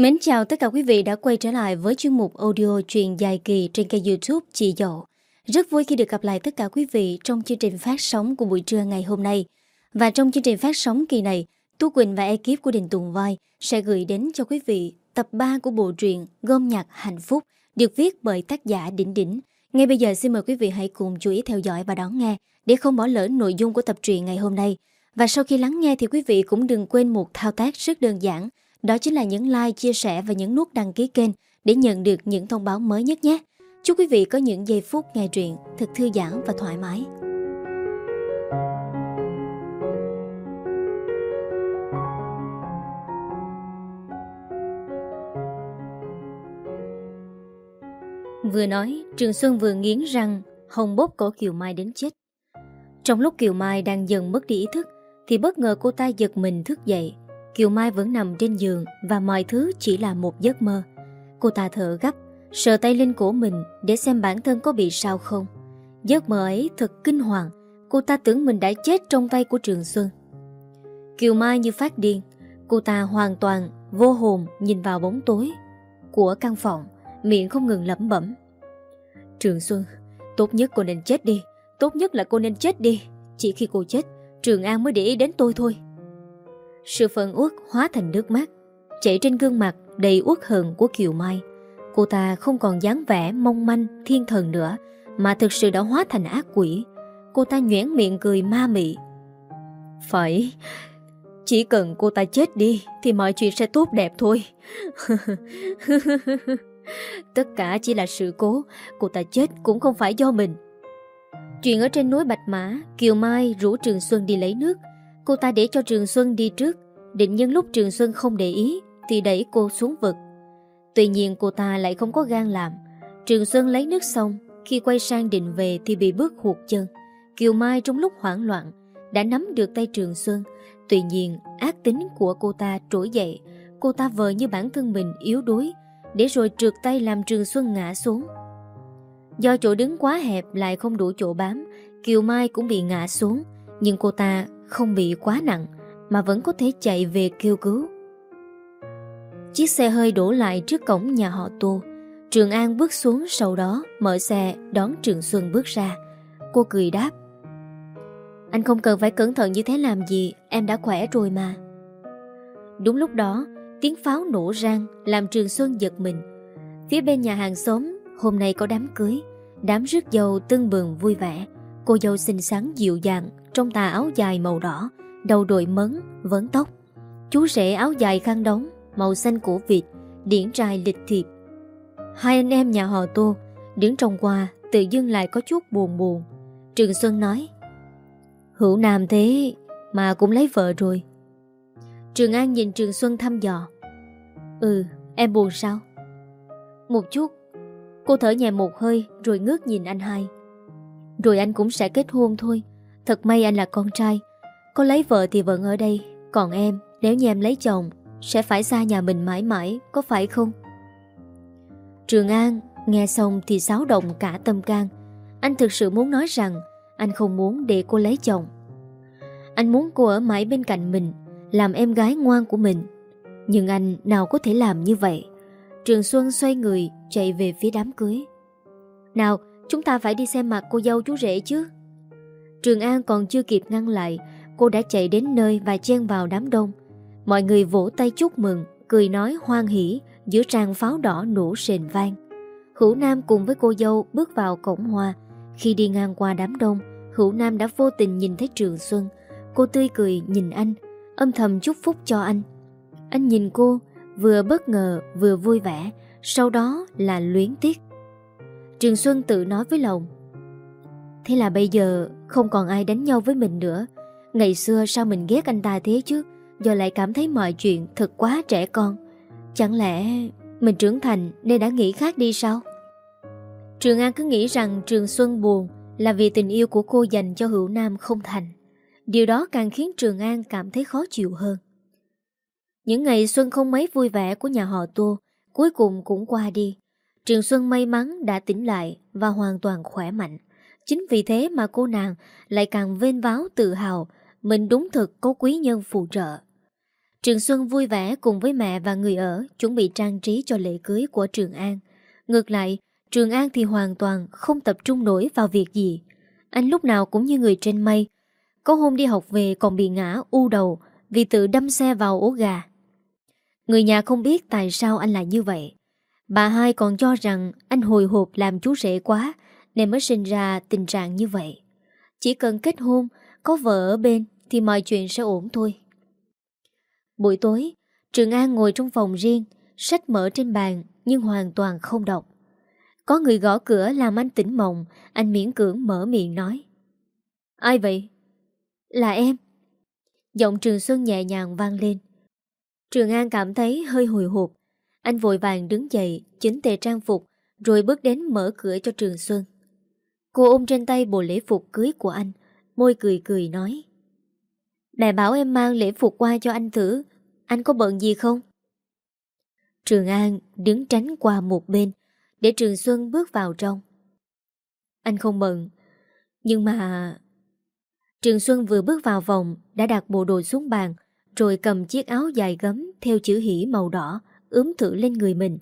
Mến chào tất cả quý vị đã quay trở lại với chuyên mục audio truyền dài kỳ trên kênh youtube Chị Dậu. Rất vui khi được gặp lại tất cả quý vị trong chương trình phát sóng của buổi trưa ngày hôm nay. Và trong chương trình phát sóng kỳ này, Tú Quỳnh và ekip của Đình Tùng Vai sẽ gửi đến cho quý vị tập 3 của bộ truyện Gom nhạc hạnh phúc được viết bởi tác giả Đỉnh Đỉnh. Ngay bây giờ xin mời quý vị hãy cùng chú ý theo dõi và đón nghe để không bỏ lỡ nội dung của tập truyện ngày hôm nay. Và sau khi lắng nghe thì quý vị cũng đừng quên một thao tác rất đơn giản – đó chính là nhấn like, chia sẻ và nhấn nút đăng ký kênh để nhận được những thông báo mới nhất nhé. Chúc quý vị có những giây phút nghe truyện thật thư giãn và thoải mái. Vừa nói, Trường Xuân vừa nghiến răng, hồng bóp cổ Kiều Mai đến chết. Trong lúc Kiều Mai đang dần mất đi ý thức, thì bất ngờ cô ta giật mình thức dậy, Kiều Mai vẫn nằm trên giường và mọi thứ chỉ là một giấc mơ. Cô ta thở gấp, sờ tay lên cổ mình để xem bản thân có bị sao không. Giấc mơ ấy thật kinh hoàng, cô ta tưởng mình đã chết trong tay của Trường Xuân. Kiều Mai như phát điên, cô ta hoàn toàn vô hồn nhìn vào bóng tối của căn phòng, miệng không ngừng lẩm bẩm. Trường Xuân, tốt nhất cô nên chết đi, tốt nhất là cô nên chết đi. Chỉ khi cô chết, Trường An mới để ý đến tôi thôi. Sự phận uất hóa thành nước mắt, Chảy trên gương mặt đầy uất hận của Kiều Mai. Cô ta không còn dáng vẻ mong manh, thiên thần nữa, Mà thực sự đã hóa thành ác quỷ. Cô ta nhoẻn miệng cười ma mị. Phải, Chỉ cần cô ta chết đi Thì mọi chuyện sẽ tốt đẹp thôi. Tất cả chỉ là sự cố, Cô ta chết cũng không phải do mình. Chuyện ở trên núi Bạch Mã, Kiều Mai rủ Trường Xuân đi lấy nước. Cô ta để cho Trường Xuân đi trước. Định nhân lúc Trường Xuân không để ý, Thì đẩy cô xuống vực. Tuy nhiên cô ta lại không có gan làm. Trường Xuân lấy nước xong, Khi quay sang định về thì bị bước hụt chân. Kiều Mai trong lúc hoảng loạn, Đã nắm được tay Trường Xuân. Tuy nhiên, ác tính của cô ta trỗi dậy. Cô ta vờ như bản thân mình yếu đuối, Để rồi trượt tay làm Trường Xuân ngã xuống. Do chỗ đứng quá hẹp lại không đủ chỗ bám, Kiều Mai cũng bị ngã xuống. Nhưng cô ta không bị quá nặng mà vẫn có thể chạy về kêu cứu. Chiếc xe hơi đổ lại trước cổng nhà họ Tô. Trường An bước xuống sau đó mở xe đón Trường Xuân bước ra. Cô cười đáp. Anh không cần phải cẩn thận như thế làm gì, em đã khỏe rồi mà. Đúng lúc đó, tiếng pháo nổ rang làm Trường Xuân giật mình. Phía bên nhà hàng xóm hôm nay có đám cưới, đám rước dâu tưng bừng vui vẻ. Cô dâu xinh xắn dịu dàng trong tà áo dài màu đỏ, đầu đội mấn, vấn tóc. Chú rể áo dài khăn đóng, màu xanh của vịt, điển trai lịch thiệp. Hai anh em nhà họ Tô đứng trong qua tự dưng lại có chút buồn buồn. Trường Xuân nói Hữu nam thế mà cũng lấy vợ rồi. Trường An nhìn Trường Xuân thăm dò. Ừ, em buồn sao? Một chút. Cô thở nhẹ một hơi rồi ngước nhìn anh hai. Rồi anh cũng sẽ kết hôn thôi. Thật may anh là con trai. Có lấy vợ thì vẫn ở đây. Còn em, nếu như em lấy chồng, Sẽ phải xa nhà mình mãi mãi, Có phải không? Trường An, nghe xong thì xáo động cả tâm can. Anh thực sự muốn nói rằng Anh không muốn để cô lấy chồng. Anh muốn cô ở mãi bên cạnh mình, Làm em gái ngoan của mình. Nhưng anh nào có thể làm như vậy? Trường Xuân xoay người, Chạy về phía đám cưới. Nào, chúng ta phải đi xem mặt cô dâu chú rể chứ. Trường An còn chưa kịp ngăn lại, Cô đã chạy đến nơi và chen vào đám đông. Mọi người vỗ tay chúc mừng, Cười nói hoan hỉ Giữa tràng pháo đỏ nổ sền vang. Hữu Nam cùng với cô dâu bước vào cổng hoa. Khi đi ngang qua đám đông, Hữu Nam đã vô tình nhìn thấy Trường Xuân. Cô tươi cười nhìn anh, Âm thầm chúc phúc cho anh. Anh nhìn cô, Vừa bất ngờ vừa vui vẻ, Sau đó là luyến tiếc. Trường Xuân tự nói với lòng Thế là bây giờ không còn ai đánh nhau với mình nữa. Ngày xưa sao mình ghét anh ta thế chứ? Giờ lại cảm thấy mọi chuyện thật quá trẻ con. Chẳng lẽ mình trưởng thành nên đã nghĩ khác đi sao? Trường An cứ nghĩ rằng Trường Xuân buồn Là vì tình yêu của cô dành cho Hữu Nam không thành. Điều đó càng khiến Trường An cảm thấy khó chịu hơn. Những ngày xuân không mấy vui vẻ của nhà họ Tô, Cuối cùng cũng qua đi. Trường Xuân may mắn đã tỉnh lại Và hoàn toàn khỏe mạnh. Chính vì thế mà cô nàng lại càng vên váo tự hào mình đúng thực có quý nhân phù trợ. Trường Xuân vui vẻ cùng với mẹ và người ở chuẩn bị trang trí cho lễ cưới của Trường An. Ngược lại, Trường An thì hoàn toàn không tập trung nổi vào việc gì. Anh lúc nào cũng như người trên mây. Có hôm đi học về còn bị ngã u đầu vì tự đâm xe vào ố gà. Người nhà không biết tại sao anh lại như vậy. Bà hai còn cho rằng anh hồi hộp làm chú rể quá nên mới sinh ra tình trạng như vậy. Chỉ cần kết hôn, có vợ ở bên thì mọi chuyện sẽ ổn thôi. Buổi tối, Trường An ngồi trong phòng riêng, sách mở trên bàn nhưng hoàn toàn không đọc. Có người gõ cửa làm anh tỉnh mộng, anh miễn cưỡng mở miệng nói. Ai vậy? Là em. Giọng Trường Xuân nhẹ nhàng vang lên. Trường An cảm thấy hơi hồi hộp. Anh vội vàng đứng dậy, chỉnh tề trang phục, rồi bước đến mở cửa cho Trường Xuân. Cô ôm trên tay bộ lễ phục cưới của anh, môi cười cười nói. Mẹ bảo em mang lễ phục qua cho anh thử, anh có bận gì không? Trường An đứng tránh qua một bên, để Trường Xuân bước vào trong. Anh không bận, nhưng mà... Trường Xuân vừa bước vào vòng đã đặt bộ đồ xuống bàn, rồi cầm chiếc áo dài gấm theo chữ hỉ màu đỏ, ướm thử lên người mình.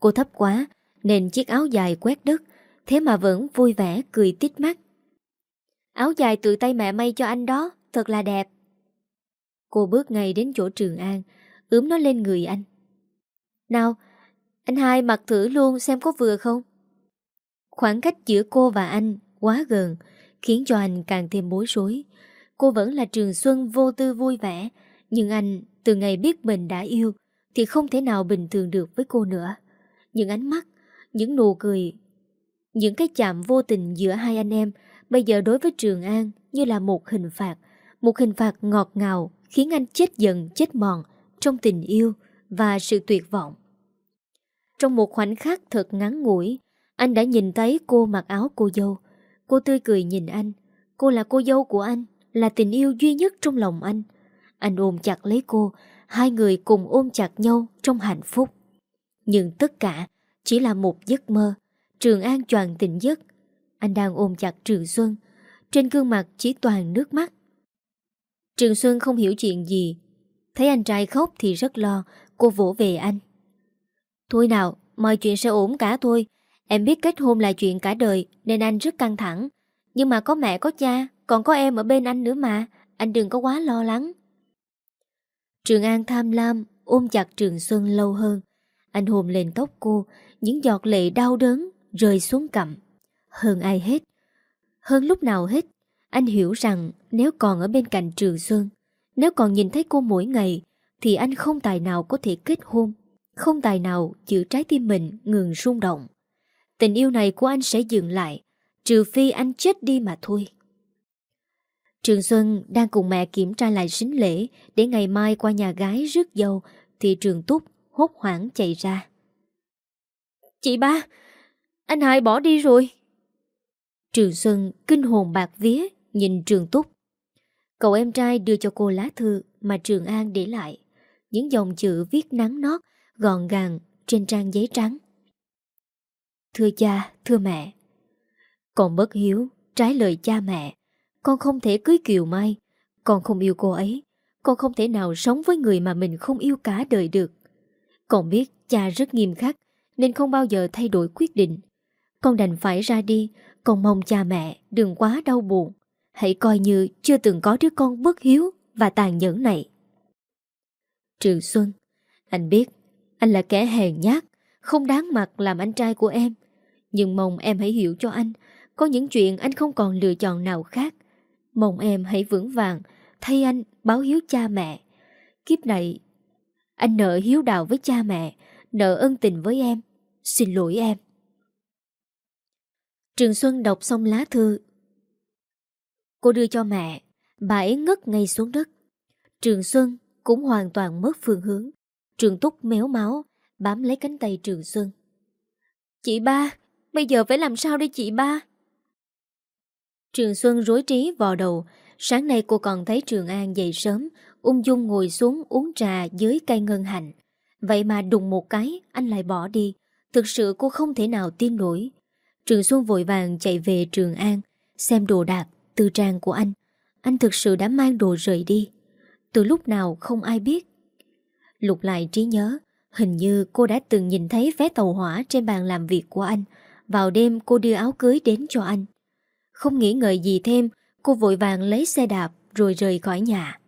Cô thấp quá, nên chiếc áo dài quét đất, thế mà vẫn vui vẻ cười tít mắt. Áo dài tự tay mẹ may cho anh đó, thật là đẹp. Cô bước ngay đến chỗ Trường An, ướm nó lên người anh. Nào, anh hai mặc thử luôn xem có vừa không? Khoảng cách giữa cô và anh quá gần, khiến cho anh càng thêm bối rối. Cô vẫn là Trường Xuân vô tư vui vẻ, nhưng anh từ ngày biết mình đã yêu thì không thể nào bình thường được với cô nữa. Những ánh mắt, những nụ cười, những cái chạm vô tình giữa hai anh em bây giờ đối với Trường An như là một hình phạt, một hình phạt ngọt ngào khiến anh chết dần chết mòn trong tình yêu và sự tuyệt vọng. Trong một khoảnh khắc thật ngắn ngủi, anh đã nhìn thấy cô mặc áo cô dâu. Cô tươi cười nhìn anh. Cô là cô dâu của anh, là tình yêu duy nhất trong lòng anh. Anh ôm chặt lấy cô, hai người cùng ôm chặt nhau trong hạnh phúc. Nhưng tất cả chỉ là một giấc mơ. Trường An choàng tỉnh giấc. Anh đang ôm chặt Trường Xuân. Trên gương mặt chỉ toàn nước mắt. Trường Xuân không hiểu chuyện gì. Thấy anh trai khóc thì rất lo, cô vỗ về anh. Thôi nào, mọi chuyện sẽ ổn cả thôi. Em biết kết hôn là chuyện cả đời nên anh rất căng thẳng. Nhưng mà có mẹ có cha, còn có em ở bên anh nữa mà. Anh đừng có quá lo lắng. Trường An tham lam, ôm chặt Trường Xuân lâu hơn. Anh hồn lên tóc cô, những giọt lệ đau đớn rơi xuống cầm Hơn ai hết. Hơn lúc nào hết, anh hiểu rằng nếu còn ở bên cạnh Trường Xuân, nếu còn nhìn thấy cô mỗi ngày, thì anh không tài nào có thể kết hôn, không tài nào giữ trái tim mình ngừng rung động. Tình yêu này của anh sẽ dừng lại, trừ phi anh chết đi mà thôi. Trường Xuân đang cùng mẹ kiểm tra lại sính lễ để ngày mai qua nhà gái rước dâu thì Trường Túc hốt hoảng chạy ra. Chị ba, anh hai bỏ đi rồi. Trường Xuân kinh hồn bạc vía nhìn Trường Túc. Cậu em trai đưa cho cô lá thư mà Trường An để lại. Những dòng chữ viết nắng nót, gọn gàng trên trang giấy trắng. Thưa cha, thưa mẹ. Con bất hiếu, trái lời cha mẹ. Con không thể cưới Kiều Mai. Con không yêu cô ấy. Con không thể nào sống với người mà mình không yêu cả đời được. Con biết cha rất nghiêm khắc nên không bao giờ thay đổi quyết định. Con đành phải ra đi, con mong cha mẹ đừng quá đau buồn. Hãy coi như chưa từng có đứa con bất hiếu và tàn nhẫn này. Trường Xuân, anh biết anh là kẻ hèn nhát, không đáng mặt làm anh trai của em. Nhưng mong em hãy hiểu cho anh, có những chuyện anh không còn lựa chọn nào khác. Mong em hãy vững vàng, thay anh báo hiếu cha mẹ. Kiếp này, anh nợ hiếu đạo với cha mẹ, nợ ân tình với em. Xin lỗi em. Trường Xuân đọc xong lá thư. Cô đưa cho mẹ, bà ấy ngất ngay xuống đất. Trường Xuân cũng hoàn toàn mất phương hướng. Trường Túc méo máu, bám lấy cánh tay Trường Xuân. Chị ba, bây giờ phải làm sao đây chị ba? Trường Xuân rối trí vò đầu, sáng nay cô còn thấy Trường An dậy sớm, ung dung ngồi xuống uống trà dưới cây ngân hạnh. Vậy mà đùng một cái, anh lại bỏ đi. Thực sự cô không thể nào tin nổi. Trường Xuân vội vàng chạy về Trường An, xem đồ đạc, tư trang của anh. Anh thực sự đã mang đồ rời đi. Từ lúc nào không ai biết. Lục lại trí nhớ, hình như cô đã từng nhìn thấy vé tàu hỏa trên bàn làm việc của anh. Vào đêm cô đưa áo cưới đến cho anh. Không nghĩ ngợi gì thêm, cô vội vàng lấy xe đạp rồi rời khỏi nhà.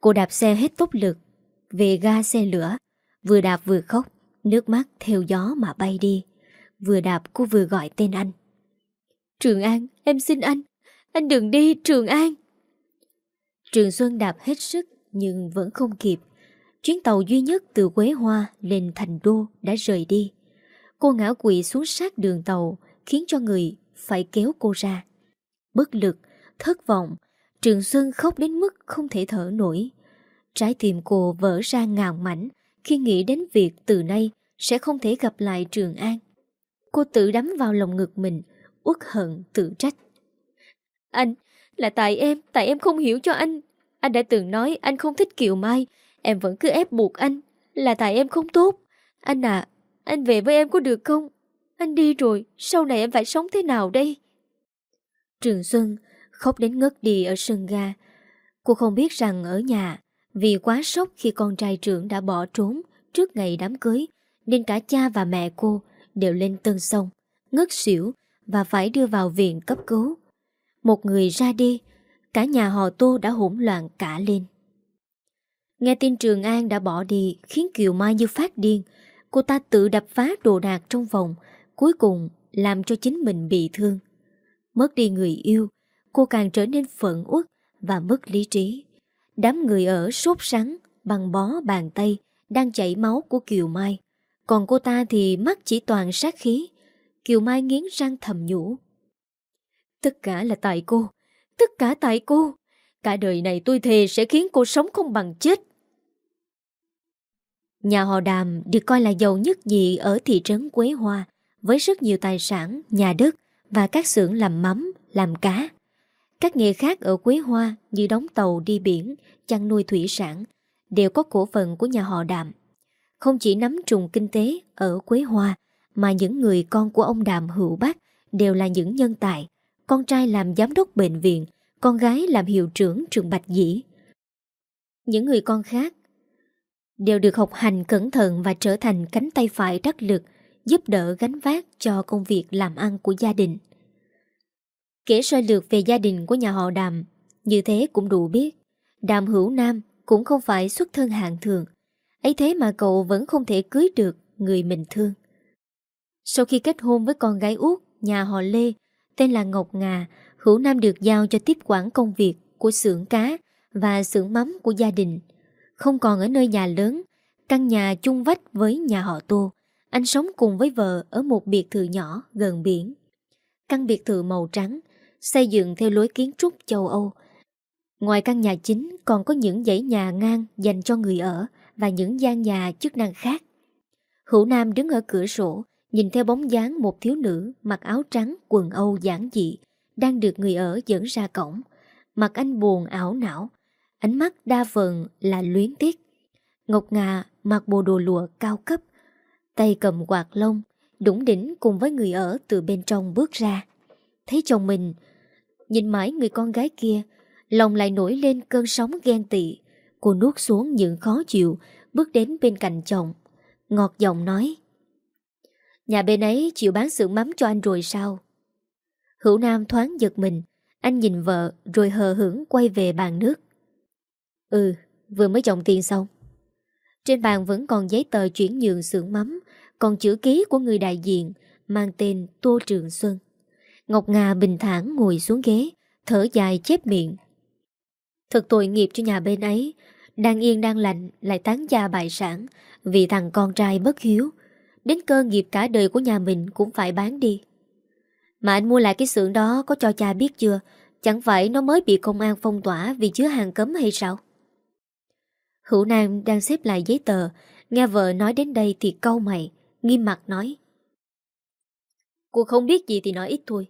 Cô đạp xe hết tốc lực, về ga xe lửa, vừa đạp vừa khóc, nước mắt theo gió mà bay đi. Vừa đạp cô vừa gọi tên anh. Trường An, em xin anh, anh đừng đi, Trường An. Trường Xuân đạp hết sức nhưng vẫn không kịp. Chuyến tàu duy nhất từ Quế Hoa lên thành đô đã rời đi. Cô ngã quỵ xuống sát đường tàu khiến cho người phải kéo cô ra. Bất lực, thất vọng, Trường Xuân khóc đến mức không thể thở nổi. Trái tim cô vỡ ra ngào mảnh khi nghĩ đến việc từ nay sẽ không thể gặp lại Trường An. Cô tự đắm vào lòng ngực mình, uất hận tự trách. Anh, là tại em, tại em không hiểu cho anh. Anh đã từng nói anh không thích Kiều Mai, em vẫn cứ ép buộc anh. Là tại em không tốt. Anh à, anh về với em có được không? Anh đi rồi, sau này em phải sống thế nào đây? Trường Xuân khóc đến ngất đi ở sân ga. Cô không biết rằng ở nhà, vì quá sốc khi con trai trưởng đã bỏ trốn trước ngày đám cưới, nên cả cha và mẹ cô đều lên tân sông, ngất xỉu và phải đưa vào viện cấp cứu. Một người ra đi, cả nhà họ Tô đã hỗn loạn cả lên. Nghe tin Trường An đã bỏ đi khiến Kiều Mai như phát điên. Cô ta tự đập phá đồ đạc trong phòng, cuối cùng làm cho chính mình bị thương. Mất đi người yêu, cô càng trở nên phận uất và mất lý trí. Đám người ở sốt sắng, bằng bó bàn tay, đang chảy máu của Kiều Mai. Còn cô ta thì mắt chỉ toàn sát khí. Kiều Mai nghiến răng thầm nhủ. Tất cả là tại cô. Tất cả tại cô. Cả đời này tôi thề sẽ khiến cô sống không bằng chết. Nhà họ Đàm được coi là giàu nhất gì ở thị trấn Quế Hoa với rất nhiều tài sản, nhà đất và các xưởng làm mắm, làm cá. Các nghề khác ở Quế Hoa như đóng tàu đi biển, chăn nuôi thủy sản đều có cổ phần của nhà họ Đàm. Không chỉ nắm trùng kinh tế ở Quế Hoa mà những người con của ông Đàm Hữu Bác đều là những nhân tài, con trai làm giám đốc bệnh viện, con gái làm hiệu trưởng trường Bạch Dĩ. Những người con khác đều được học hành cẩn thận và trở thành cánh tay phải đắc lực giúp đỡ gánh vác cho công việc làm ăn của gia đình. Kể sơ lược về gia đình của nhà họ Đàm, như thế cũng đủ biết, Đàm Hữu Nam cũng không phải xuất thân hạng thường, ấy thế mà cậu vẫn không thể cưới được người mình thương. Sau khi kết hôn với con gái út nhà họ Lê, tên là Ngọc Ngà, Hữu Nam được giao cho tiếp quản công việc của xưởng cá và xưởng mắm của gia đình. Không còn ở nơi nhà lớn, căn nhà chung vách với nhà họ Tô, anh sống cùng với vợ ở một biệt thự nhỏ gần biển. Căn biệt thự màu trắng, xây dựng theo lối kiến trúc châu Âu. Ngoài căn nhà chính còn có những dãy nhà ngang dành cho người ở và những gian nhà chức năng khác. Hữu Nam đứng ở cửa sổ, nhìn theo bóng dáng một thiếu nữ mặc áo trắng quần Âu giản dị, đang được người ở dẫn ra cổng. Mặt anh buồn ảo não, ánh mắt đa phần là luyến tiếc. Ngọc Ngà mặc bộ đồ lụa cao cấp, tay cầm quạt lông, đủng đỉnh cùng với người ở từ bên trong bước ra. Thấy chồng mình, nhìn mãi người con gái kia, lòng lại nổi lên cơn sóng ghen tị. Cô nuốt xuống những khó chịu, bước đến bên cạnh chồng. Ngọt giọng nói. Nhà bên ấy chịu bán sữa mắm cho anh rồi sao? Hữu Nam thoáng giật mình, anh nhìn vợ rồi hờ hững quay về bàn nước. Ừ, vừa mới chồng tiền xong. Trên bàn vẫn còn giấy tờ chuyển nhượng xưởng mắm, còn chữ ký của người đại diện mang tên Tô Trường Xuân. Ngọc Ngà bình thản ngồi xuống ghế, thở dài chép miệng. Thật tội nghiệp cho nhà bên ấy, đang yên đang lành lại tán gia bại sản vì thằng con trai bất hiếu. Đến cơ nghiệp cả đời của nhà mình cũng phải bán đi. Mà anh mua lại cái xưởng đó có cho cha biết chưa? Chẳng phải nó mới bị công an phong tỏa vì chứa hàng cấm hay sao? Hữu Nam đang xếp lại giấy tờ, nghe vợ nói đến đây thì câu mày, nghiêm mặt nói. Cô không biết gì thì nói ít thôi.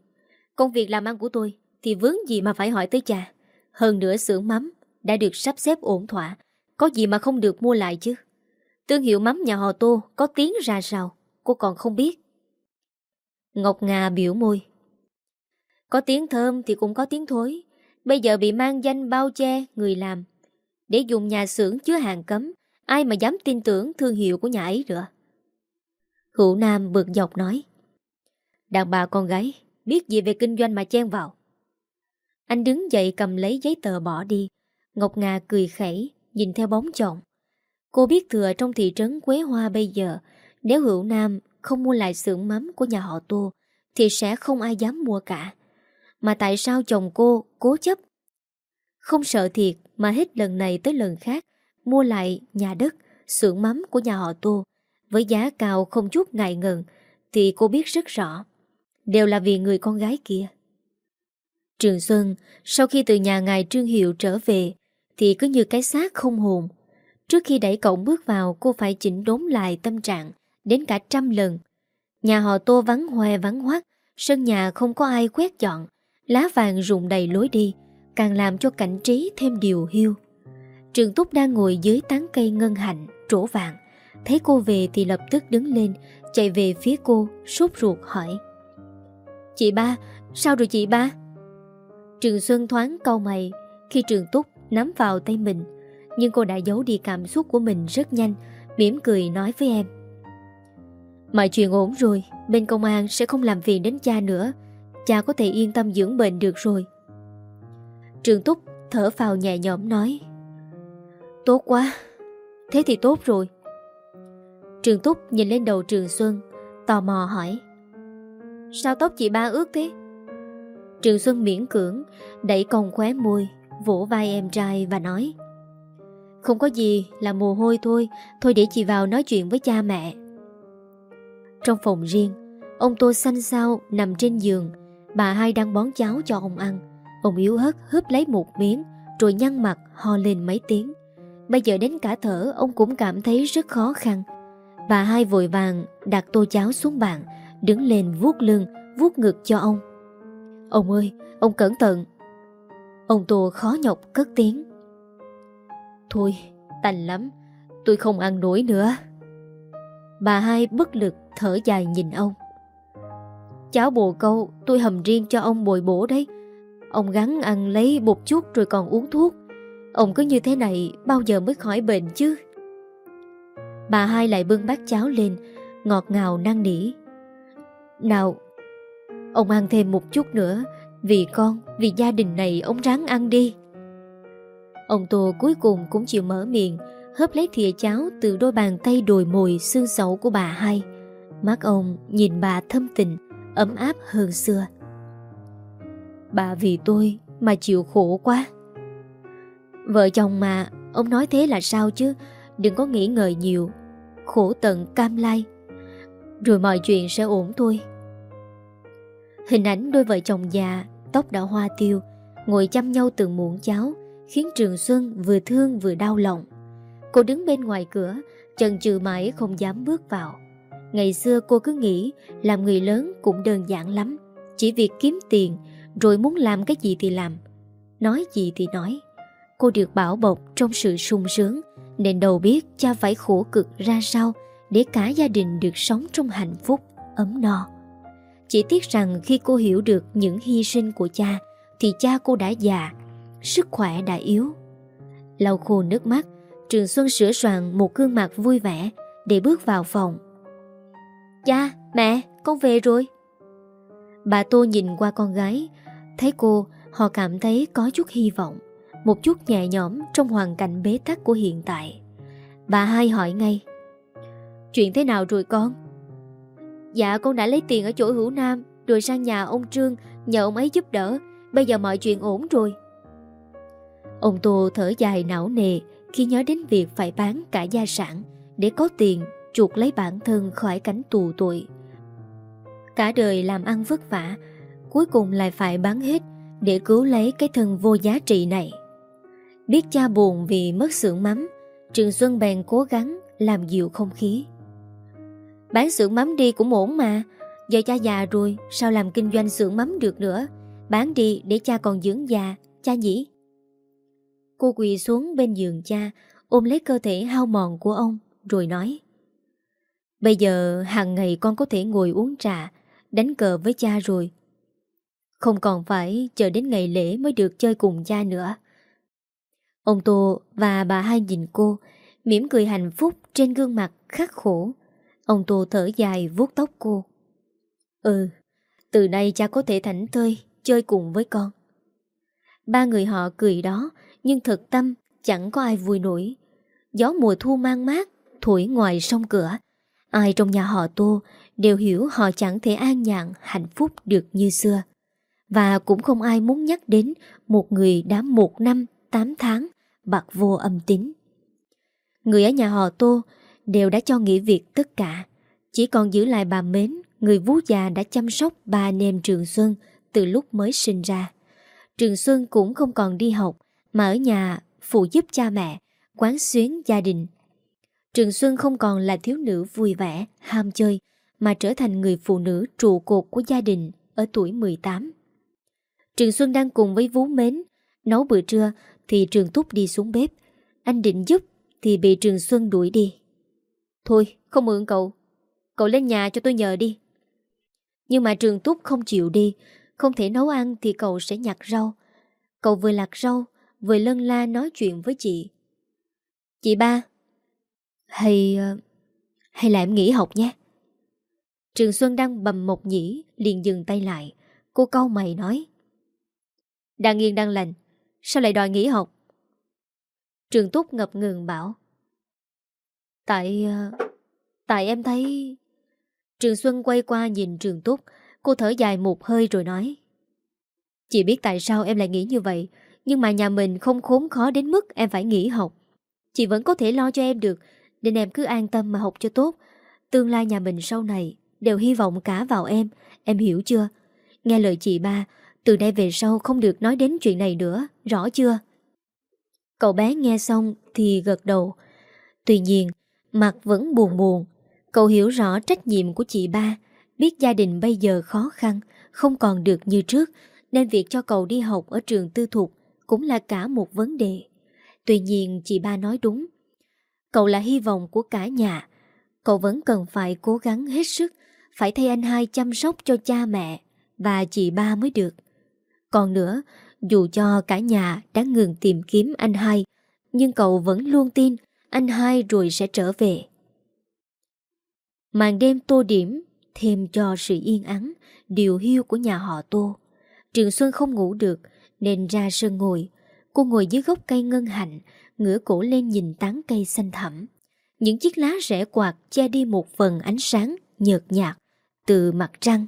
Công việc làm ăn của tôi thì vướng gì mà phải hỏi tới cha. Hơn nữa xưởng mắm đã được sắp xếp ổn thỏa, có gì mà không được mua lại chứ. Tương hiệu mắm nhà họ Tô có tiếng ra sao, cô còn không biết. Ngọc Ngà biểu môi. Có tiếng thơm thì cũng có tiếng thối. Bây giờ bị mang danh bao che người làm. Để dùng nhà xưởng chứa hàng cấm, Ai mà dám tin tưởng thương hiệu của nhà ấy nữa Hữu Nam bực dọc nói Đàn bà con gái Biết gì về kinh doanh mà chen vào anh đứng dậy cầm lấy giấy tờ bỏ đi. Ngọc Ngà cười khẩy, Nhìn theo bóng chồng Cô biết thừa trong thị trấn Quế Hoa bây giờ, Nếu Hữu Nam không mua lại xưởng mắm của nhà họ Tô, Thì sẽ không ai dám mua cả. Mà tại sao chồng cô cố chấp? Không sợ thiệt Mà hết lần này tới lần khác, Mua lại nhà đất, xưởng mắm của nhà họ Tô, Với giá cao không chút ngại ngần, Thì cô biết rất rõ. Đều là vì người con gái kia. Trường Xuân, Sau khi từ nhà ngài Trương Hiệu trở về, Thì cứ như cái xác không hồn. Trước khi đẩy cổng bước vào, Cô phải chỉnh đốn lại tâm trạng Đến cả trăm lần. Nhà họ Tô vắng hoe vắng hoắt, Sân nhà không có ai quét dọn, Lá vàng rụng đầy lối đi, Càng làm cho cảnh trí thêm điều hiu. Trường Túc đang ngồi dưới tán cây ngân hạnh, Trổ vàng. Thấy cô về thì lập tức đứng lên, Chạy về phía cô, sốt ruột hỏi. Chị ba, Sao rồi chị ba? Trường Xuân thoáng câu mày, Khi Trường Túc nắm vào tay mình, Nhưng cô đã giấu đi cảm xúc của mình rất nhanh, mỉm cười nói với em. Mọi chuyện ổn rồi, Bên công an sẽ không làm phiền đến cha nữa. Cha có thể yên tâm dưỡng bệnh được rồi. Trường Túc thở phào nhẹ nhõm nói. Tốt quá, Thế thì tốt rồi. Trường Túc nhìn lên đầu Trường Xuân, Tò mò hỏi. Sao tóc chị ba ướt thế? Trường Xuân miễn cưỡng, Đẩy cong khóe môi, Vỗ vai em trai và nói, Không có gì là mồ hôi thôi Thôi để chị vào nói chuyện với cha mẹ. Trong phòng riêng, Ông Tô xanh xao nằm trên giường, Bà hai đang bón cháo cho ông ăn. Ông yếu hất hớp lấy một miếng, Rồi nhăn mặt ho lên mấy tiếng. Bây giờ đến cả thở, Ông cũng cảm thấy rất khó khăn. Bà hai vội vàng đặt tô cháo xuống bàn, Đứng lên vuốt lưng, vuốt ngực cho ông. Ông ơi, Ông cẩn thận. Ông Tô khó nhọc cất tiếng. Thôi, tành lắm, Tôi không ăn nổi nữa. Bà hai bất lực thở dài nhìn ông. Cháo bồ câu, tôi hầm riêng cho ông bồi bổ đấy. Ông gắn ăn lấy một chút rồi còn uống thuốc. Ông cứ như thế này, bao giờ mới khỏi bệnh chứ? Bà hai lại bưng bát cháo lên, Ngọt ngào năn nỉ. Nào Ông ăn thêm một chút nữa Vì con, vì gia đình này ông ráng ăn đi. Ông Tô cuối cùng cũng chịu mở miệng Hớp lấy thìa cháo từ đôi bàn tay đồi mồi xương xấu của bà hai. Mắt ông nhìn bà thâm tình Ấm áp hơn xưa. Bà vì tôi mà chịu khổ quá. Vợ chồng mà Ông nói thế là sao chứ? Đừng có nghĩ ngợi nhiều. Khổ tận cam lai. Rồi mọi chuyện sẽ ổn thôi. Hình ảnh đôi vợ chồng già, Tóc đã hoa tiêu, Ngồi chăm nhau từng muỗng cháo, Khiến Trường Xuân vừa thương vừa đau lòng. Cô đứng bên ngoài cửa, Chần chừ mãi không dám bước vào. Ngày xưa cô cứ nghĩ Làm người lớn cũng đơn giản lắm, Chỉ việc kiếm tiền, Rồi muốn làm cái gì thì làm. Nói gì thì nói. Cô được bảo bọc trong sự sung sướng, Nên đầu biết cha phải khổ cực ra sao Để cả gia đình được sống trong hạnh phúc, Ấm no. Chỉ tiếc rằng khi cô hiểu được những hy sinh của cha Thì cha cô đã già Sức khỏe đã yếu Lau khô nước mắt Trường Xuân sửa soạn một gương mặt vui vẻ Để bước vào phòng Cha, mẹ, con về rồi Bà Tô nhìn qua con gái Thấy cô Họ cảm thấy có chút hy vọng một chút nhẹ nhõm trong hoàn cảnh bế tắc của hiện tại. Bà hai hỏi ngay. Chuyện thế nào rồi con? Dạ con đã lấy tiền ở chỗ hữu nam rồi sang nhà ông Trương nhờ ông ấy giúp đỡ. Bây giờ mọi chuyện ổn rồi. Ông Tô thở dài não nề khi nhớ đến việc phải bán cả gia sản để có tiền chuộc lấy bản thân khỏi cánh tù tội. Cả đời làm ăn vất vả, cuối cùng lại phải bán hết để cứu lấy cái thân vô giá trị này. Biết cha buồn vì mất xưởng mắm Trường Xuân bèn cố gắng làm dịu không khí Bán xưởng mắm đi cũng ổn mà. Giờ cha già rồi, Sao làm kinh doanh xưởng mắm được nữa? Bán đi để cha còn dưỡng già, Cha nhỉ? Cô quỳ xuống bên giường cha, Ôm lấy cơ thể hao mòn của ông, Rồi nói. Bây giờ hàng ngày con có thể ngồi uống trà, Đánh cờ với cha rồi. Không còn phải chờ đến ngày lễ Mới được chơi cùng cha nữa. Ông Tô và bà hai nhìn cô, mỉm cười hạnh phúc trên gương mặt khắc khổ. Ông Tô thở dài vuốt tóc cô. Ừ, từ nay cha có thể thảnh thơi, chơi cùng với con. Ba người họ cười đó, nhưng thực tâm chẳng có ai vui nổi. Gió mùa thu mang mát, thổi ngoài sông cửa. Ai trong nhà họ Tô đều hiểu họ chẳng thể an nhàn, hạnh phúc được như xưa. Và cũng không ai muốn nhắc đến một người đã một năm, tám tháng, bạc vô âm tính. Người ở nhà họ Tô đều đã cho nghỉ việc tất cả. Chỉ còn giữ lại bà Mến, người vú già đã chăm sóc ba anh em Trường Xuân từ lúc mới sinh ra. Trường Xuân cũng không còn đi học, mà ở nhà phụ giúp cha mẹ, quán xuyến gia đình. Trường Xuân không còn là thiếu nữ vui vẻ, ham chơi, mà trở thành người phụ nữ trụ cột của gia đình ở tuổi 18. Trường Xuân đang cùng với Vú Mến nấu bữa trưa thì Trường Túc đi xuống bếp. Anh định giúp thì bị Trường Xuân đuổi đi. Thôi, không mượn cậu. Cậu lên nhà cho tôi nhờ đi. Nhưng mà Trường Túc không chịu đi. Không thể nấu ăn thì cậu sẽ nhặt rau. Cậu vừa lạc rau, vừa lân la nói chuyện với chị. Chị ba, hay... Ờ, hay là em nghỉ học nhé. Trường Xuân đang bầm một nhĩ, liền dừng tay lại. Cô câu mày nói. Đang yên đang lành, sao lại đòi nghỉ học? Trường Túc ngập ngừng bảo. Tại... Ờ, tại em thấy... Trường Xuân quay qua nhìn Trường Túc, cô thở dài một hơi rồi nói. Chị biết tại sao em lại nghĩ như vậy, nhưng mà nhà mình không khốn khó đến mức em phải nghỉ học. Chị vẫn có thể lo cho em được, nên em cứ an tâm mà học cho tốt. Tương lai nhà mình sau này đều hy vọng cả vào em, em hiểu chưa? Nghe lời chị ba, từ đây về sau không được nói đến chuyện này nữa, rõ chưa? Cậu bé nghe xong thì gật đầu. Tuy nhiên, mặt vẫn buồn buồn. Cậu hiểu rõ trách nhiệm của chị ba, biết gia đình bây giờ khó khăn, không còn được như trước, nên việc cho cậu đi học ở trường tư thục cũng là cả một vấn đề. Tuy nhiên chị ba nói đúng. Cậu là hy vọng của cả nhà. Cậu vẫn cần phải cố gắng hết sức, phải thay anh hai chăm sóc cho cha mẹ và chị ba mới được. Còn nữa, dù cho cả nhà đã ngừng tìm kiếm anh hai, nhưng cậu vẫn luôn tin anh hai rồi sẽ trở về. Màn đêm tô điểm thêm cho sự yên ắng, điều hiu của nhà họ Tô. Trường Xuân không ngủ được nên ra sân ngồi. Cô ngồi dưới gốc cây ngân hạnh, ngửa cổ lên nhìn tán cây xanh thẳm. Những chiếc lá rẽ quạt che đi một phần ánh sáng nhợt nhạt từ mặt trăng.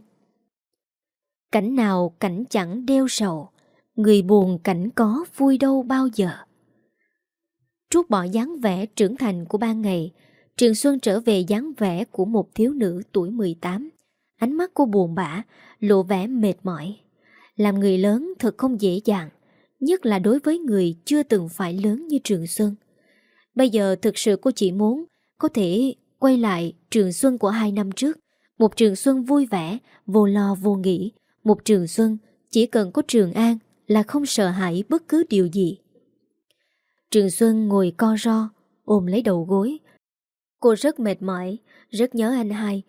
Cảnh nào cảnh chẳng đeo sầu, người buồn cảnh có vui đâu bao giờ. Trút bỏ dáng vẻ trưởng thành của ban ngày, Trường Xuân trở về dáng vẻ của một thiếu nữ tuổi 18. Ánh mắt cô buồn bã, lộ vẻ mệt mỏi. Làm người lớn thật không dễ dàng, nhất là đối với người chưa từng phải lớn như Trường Xuân. Bây giờ thực sự cô chỉ muốn có thể quay lại Trường Xuân của hai năm trước, một Trường Xuân vui vẻ, vô lo vô nghĩ, một Trường Xuân chỉ cần có Trường An là không sợ hãi bất cứ điều gì. Trường Xuân ngồi co ro, ôm lấy đầu gối. Cô rất mệt mỏi, rất nhớ anh hai.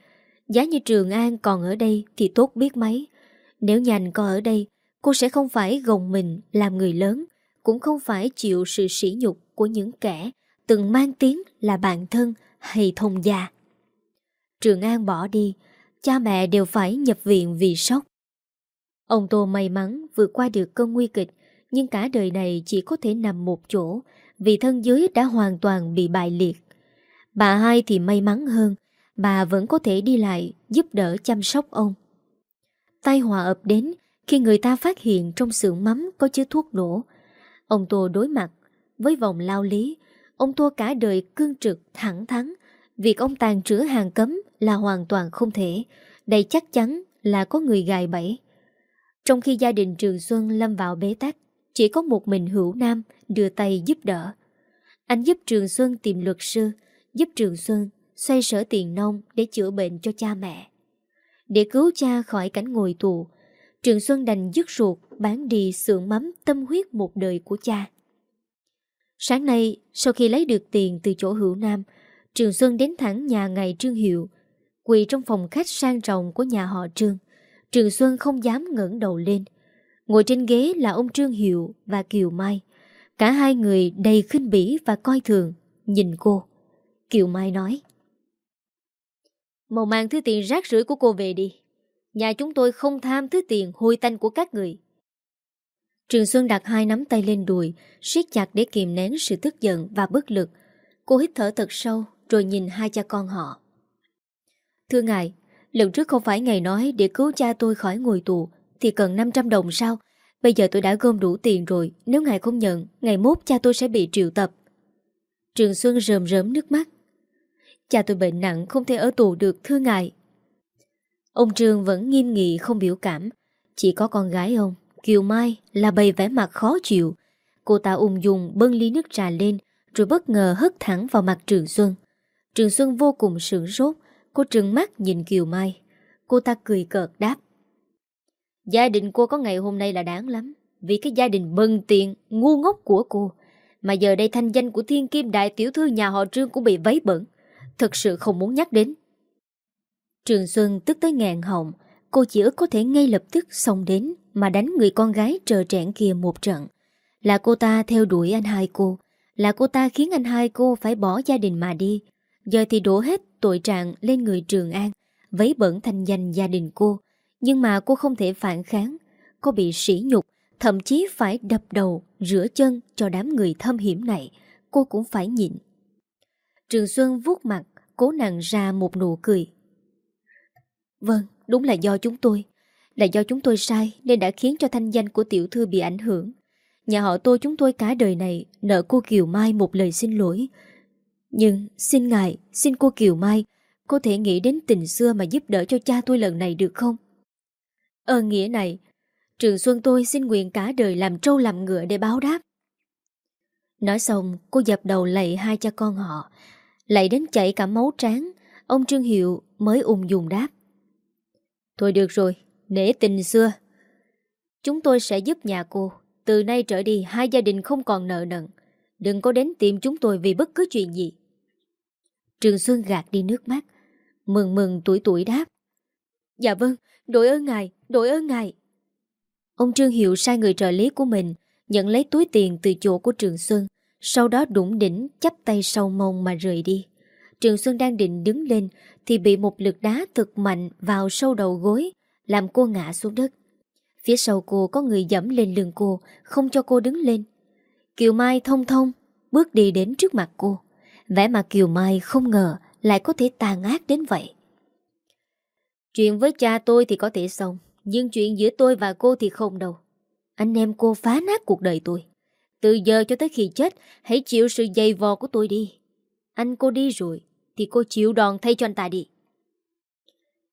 Giá như Trường An còn ở đây thì tốt biết mấy. Nếu nhành có ở đây, cô sẽ không phải gồng mình làm người lớn, cũng không phải chịu sự sỉ nhục của những kẻ từng mang tiếng là bạn thân hay thông gia. Trường An bỏ đi, cha mẹ đều phải nhập viện vì sốc. Ông Tô may mắn vượt qua được cơn nguy kịch, nhưng cả đời này chỉ có thể nằm một chỗ vì thân dưới đã hoàn toàn bị bại liệt. Bà hai thì may mắn hơn, bà vẫn có thể đi lại giúp đỡ chăm sóc ông. Tai họa ập đến khi người ta phát hiện trong xưởng mắm có chứa thuốc nổ. Ông Tô đối mặt với vòng lao lý, ông Tô cả đời cương trực thẳng thắn. Việc ông tàn trữ hàng cấm là hoàn toàn không thể, đây chắc chắn là có người gài bẫy. Trong khi gia đình Trường Xuân lâm vào bế tắc, chỉ có một mình Hữu Nam đưa tay giúp đỡ. Anh giúp Trường Xuân tìm luật sư, giúp Trường Xuân xoay sở tiền nông để chữa bệnh cho cha mẹ. Để cứu cha khỏi cảnh ngồi tù, Trường Xuân đành dứt ruột bán đi xưởng mắm tâm huyết một đời của cha. Sáng nay, sau khi lấy được tiền từ chỗ Hữu Nam, Trường Xuân đến thẳng nhà ngày Trương Hiệu, quỳ trong phòng khách sang trọng của nhà họ Trương. Trường Xuân không dám ngẩng đầu lên. Ngồi trên ghế là ông Trương Hiệu và Kiều Mai. Cả hai người đầy khinh bỉ và coi thường, nhìn cô. Kiều Mai nói. màu mang thứ tiền rác rưởi của cô về đi. Nhà chúng tôi không tham thứ tiền hôi tanh của các người. Trường Xuân đặt hai nắm tay lên đùi, siết chặt để kìm nén sự tức giận và bất lực. Cô hít thở thật sâu rồi nhìn hai cha con họ. Thưa ngài, lần trước không phải ngài nói để cứu cha tôi khỏi ngồi tù thì cần 500 đồng sao? Bây giờ tôi đã gom đủ tiền rồi, nếu ngài không nhận, ngày mốt cha tôi sẽ bị triệu tập. Trường Xuân rơm rớm nước mắt. Cha tôi bệnh nặng không thể ở tù được thưa ngài. Ông Trương vẫn nghiêm nghị không biểu cảm, chỉ có con gái ông, Kiều Mai là bày vẻ mặt khó chịu. Cô ta ung dung bưng ly nước trà lên rồi bất ngờ hất thẳng vào mặt Trường Xuân. Trường Xuân vô cùng sửng sốt, cô trừng mắt nhìn Kiều Mai. Cô ta cười cợt đáp. Gia đình cô có ngày hôm nay là đáng lắm, vì cái gia đình bần tiện, ngu ngốc của cô. Mà giờ đây thanh danh của thiên kim đại tiểu thư nhà họ Trương cũng bị vấy bẩn. Thật sự không muốn nhắc đến. Trường Xuân tức tới ngàn họng, cô chỉ ước có thể ngay lập tức xông đến mà đánh người con gái trờ trẽn kia một trận. Là cô ta theo đuổi anh hai cô, là cô ta khiến anh hai cô phải bỏ gia đình mà đi. Giờ thì đổ hết tội trạng lên người Trường An, vấy bẩn thanh danh gia đình cô. Nhưng mà cô không thể phản kháng, cô bị sỉ nhục, thậm chí phải đập đầu, rửa chân cho đám người thâm hiểm này. Cô cũng phải nhịn. Trường Xuân vuốt mặt, cố nặng ra một nụ cười. Vâng, đúng là do chúng tôi. Là do chúng tôi sai nên đã khiến cho thanh danh của tiểu thư bị ảnh hưởng. Nhà họ tôi chúng tôi cả đời này nợ cô Kiều Mai một lời xin lỗi. Nhưng xin ngài, xin cô Kiều Mai, có thể nghĩ đến tình xưa mà giúp đỡ cho cha tôi lần này được không? Ơn nghĩa này, Trường Xuân tôi xin nguyện cả đời làm trâu làm ngựa để báo đáp. Nói xong, cô dập đầu lạy hai cha con họ, lạy đến chảy cả máu tráng, ông Trương Hiệu mới ung dung đáp. Thôi được rồi, nể tình xưa. Chúng tôi sẽ giúp nhà cô. Từ nay trở đi hai gia đình không còn nợ nần. Đừng có đến tìm chúng tôi vì bất cứ chuyện gì. Trường Xuân gạt đi nước mắt. Mừng mừng tuổi tuổi đáp. Dạ vâng, đội ơn ngài, đội ơn ngài. Ông Trương Hiệu sai người trợ lý của mình nhận lấy túi tiền từ chỗ của Trường Xuân, sau đó đủng đỉnh chắp tay sau mông mà rời đi. Trường Xuân đang định đứng lên thì bị một lực đá thực mạnh vào sâu đầu gối, làm cô ngã xuống đất. Phía sau cô có người dẫm lên lưng cô, không cho cô đứng lên. Kiều Mai thông thông, bước đi đến trước mặt cô. Vẻ mặt Kiều Mai không ngờ lại có thể tàn ác đến vậy. Chuyện với cha tôi thì có thể xong, nhưng chuyện giữa tôi và cô thì không đâu. Anh em cô phá nát cuộc đời tôi. Từ giờ cho tới khi chết, hãy chịu sự dày vò của tôi đi. Anh cô đi rồi, thì cô chịu đòn thay cho anh ta đi.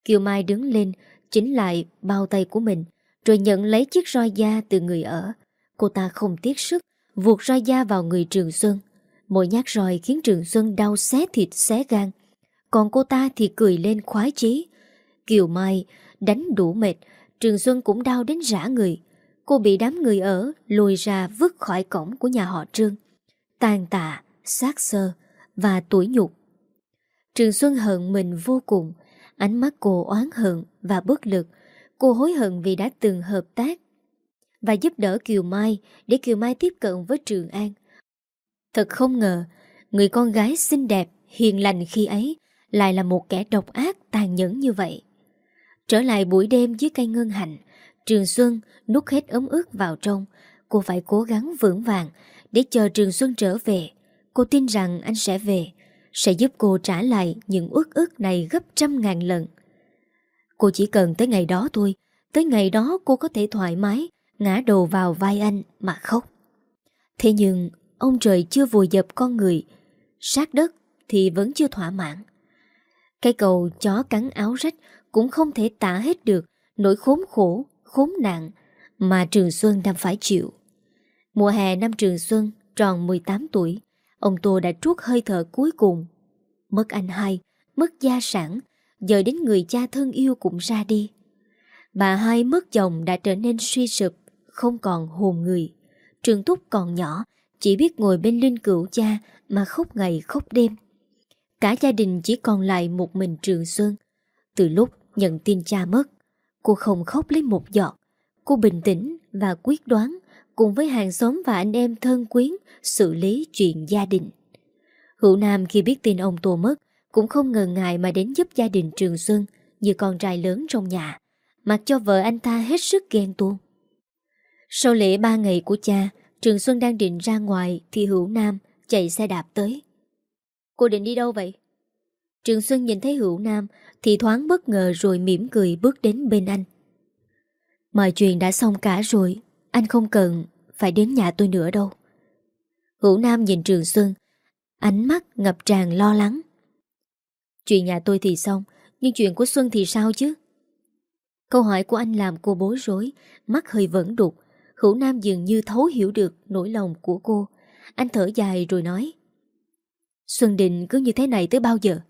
Kiều Mai đứng lên, chỉnh lại bao tay của mình, rồi nhận lấy chiếc roi da từ người ở. Cô ta không tiếc sức, vuột roi da vào người Trường Xuân. Mỗi nhát roi khiến Trường Xuân đau xé thịt xé gan. Còn cô ta thì cười lên khoái chí. Kiều Mai đánh đủ mệt, Trường Xuân cũng đau đến rã người. Cô bị đám người ở lùi ra vứt khỏi cổng của nhà họ Trương. Tàn tạ, xác sơ và tuổi nhục. Trường Xuân hận mình vô cùng, ánh mắt cô oán hận và bất lực. Cô hối hận vì đã từng hợp tác và giúp đỡ Kiều Mai để Kiều Mai tiếp cận với Trường An. Thật không ngờ, người con gái xinh đẹp, hiền lành khi ấy lại là một kẻ độc ác tàn nhẫn như vậy. Trở lại buổi đêm dưới cây ngân hạnh, Trường Xuân nút hết ấm ức vào trong. Cô phải cố gắng vững vàng để chờ Trường Xuân trở về. Cô tin rằng anh sẽ về, sẽ giúp cô trả lại những ước ước này gấp trăm ngàn lần. Cô chỉ cần tới ngày đó thôi, tới ngày đó cô có thể thoải mái, ngã đầu vào vai anh mà khóc. Thế nhưng, ông trời chưa vùi dập con người, sát đất thì vẫn chưa thỏa mãn. Cái cầu chó cắn áo rách cũng không thể tả hết được nỗi khốn khổ, khốn nạn mà Trường Xuân đang phải chịu. Mùa hè năm Trường Xuân tròn 18 tuổi, ông Tô đã trút hơi thở cuối cùng. Mất anh hai, mất gia sản, giờ đến người cha thân yêu cũng ra đi. Bà hai mất chồng đã trở nên suy sụp, không còn hồn người. Trường Túc còn nhỏ, chỉ biết ngồi bên linh cửu cha mà khóc ngày khóc đêm. Cả gia đình chỉ còn lại một mình Trường Xuân. Từ lúc nhận tin cha mất, cô không khóc lấy một giọt. Cô bình tĩnh và quyết đoán cùng với hàng xóm và anh em thân quyến xử lý chuyện gia đình. Hữu Nam khi biết tin ông Tô mất cũng không ngần ngại mà đến giúp gia đình Trường Xuân như con trai lớn trong nhà, mặc cho vợ anh ta hết sức ghen tuông. Sau lễ ba ngày của cha, Trường Xuân đang định ra ngoài thì Hữu Nam chạy xe đạp tới. Cô định đi đâu vậy? Trường Xuân nhìn thấy Hữu Nam thì thoáng bất ngờ rồi mỉm cười bước đến bên anh. Mọi chuyện đã xong cả rồi, anh không cần phải đến nhà tôi nữa đâu. Hữu Nam nhìn Trường Xuân, ánh mắt ngập tràn lo lắng. Chuyện nhà tôi thì xong, nhưng chuyện của Xuân thì sao chứ? Câu hỏi của anh làm cô bối rối, mắt hơi vẫn đục. Hữu Nam dường như thấu hiểu được nỗi lòng của cô. Anh thở dài rồi nói. Xuân Định cứ như thế này tới bao giờ?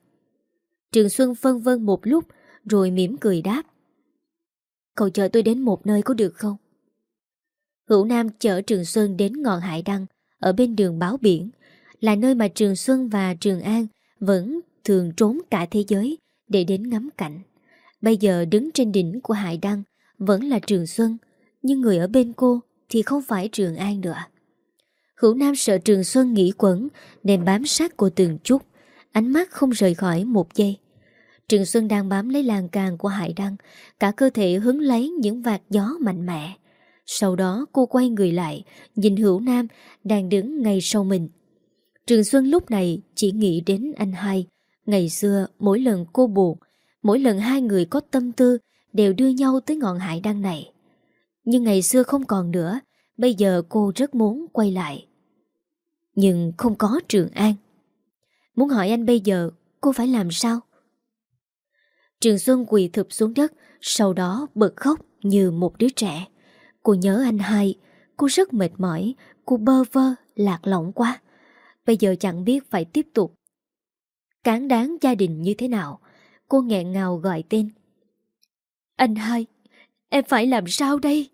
Trường Xuân phân vân một lúc rồi mỉm cười đáp. Cậu chờ tôi đến một nơi có được không? Hữu Nam chở Trường Xuân đến ngọn hải đăng ở bên đường báo biển, là nơi mà Trường Xuân và Trường An vẫn thường trốn cả thế giới để đến ngắm cảnh. Bây giờ đứng trên đỉnh của hải đăng vẫn là Trường Xuân, nhưng người ở bên cô thì không phải Trường An nữa. Hữu Nam sợ Trường Xuân nghĩ quẩn nên bám sát cô từng chút, ánh mắt không rời khỏi một giây. Trường Xuân đang bám lấy làng càng của hải đăng, cả cơ thể hứng lấy những vạt gió mạnh mẽ. Sau đó cô quay người lại, nhìn Hữu Nam đang đứng ngay sau mình. Trường Xuân lúc này chỉ nghĩ đến anh hai. Ngày xưa, mỗi lần cô buồn, mỗi lần hai người có tâm tư đều đưa nhau tới ngọn hải đăng này. Nhưng ngày xưa không còn nữa, bây giờ cô rất muốn quay lại. Nhưng không có Trường An. Muốn hỏi anh bây giờ cô phải làm sao? Trường Xuân quỳ thụp xuống đất, sau đó bật khóc như một đứa trẻ. Cô nhớ anh hai, cô rất mệt mỏi, cô bơ vơ, lạc lõng quá. Bây giờ chẳng biết phải tiếp tục. Cán đáng gia đình như thế nào, cô nghẹn ngào gọi tên. Anh hai, em phải làm sao đây?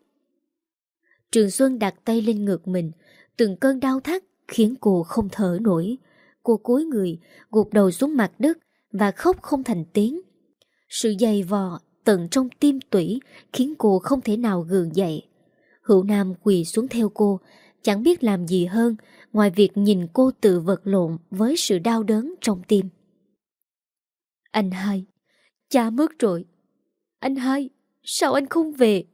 Trường Xuân đặt tay lên ngực mình, từng cơn đau thắt khiến cô không thở nổi. Cô cúi người, gục đầu xuống mặt đất và khóc không thành tiếng. Sự dày vò tận trong tim tủy khiến cô không thể nào gượng dậy. Hữu Nam quỳ xuống theo cô, chẳng biết làm gì hơn ngoài việc nhìn cô tự vật lộn với sự đau đớn trong tim. Anh hai, cha mất rồi. Anh hai, sao anh không về?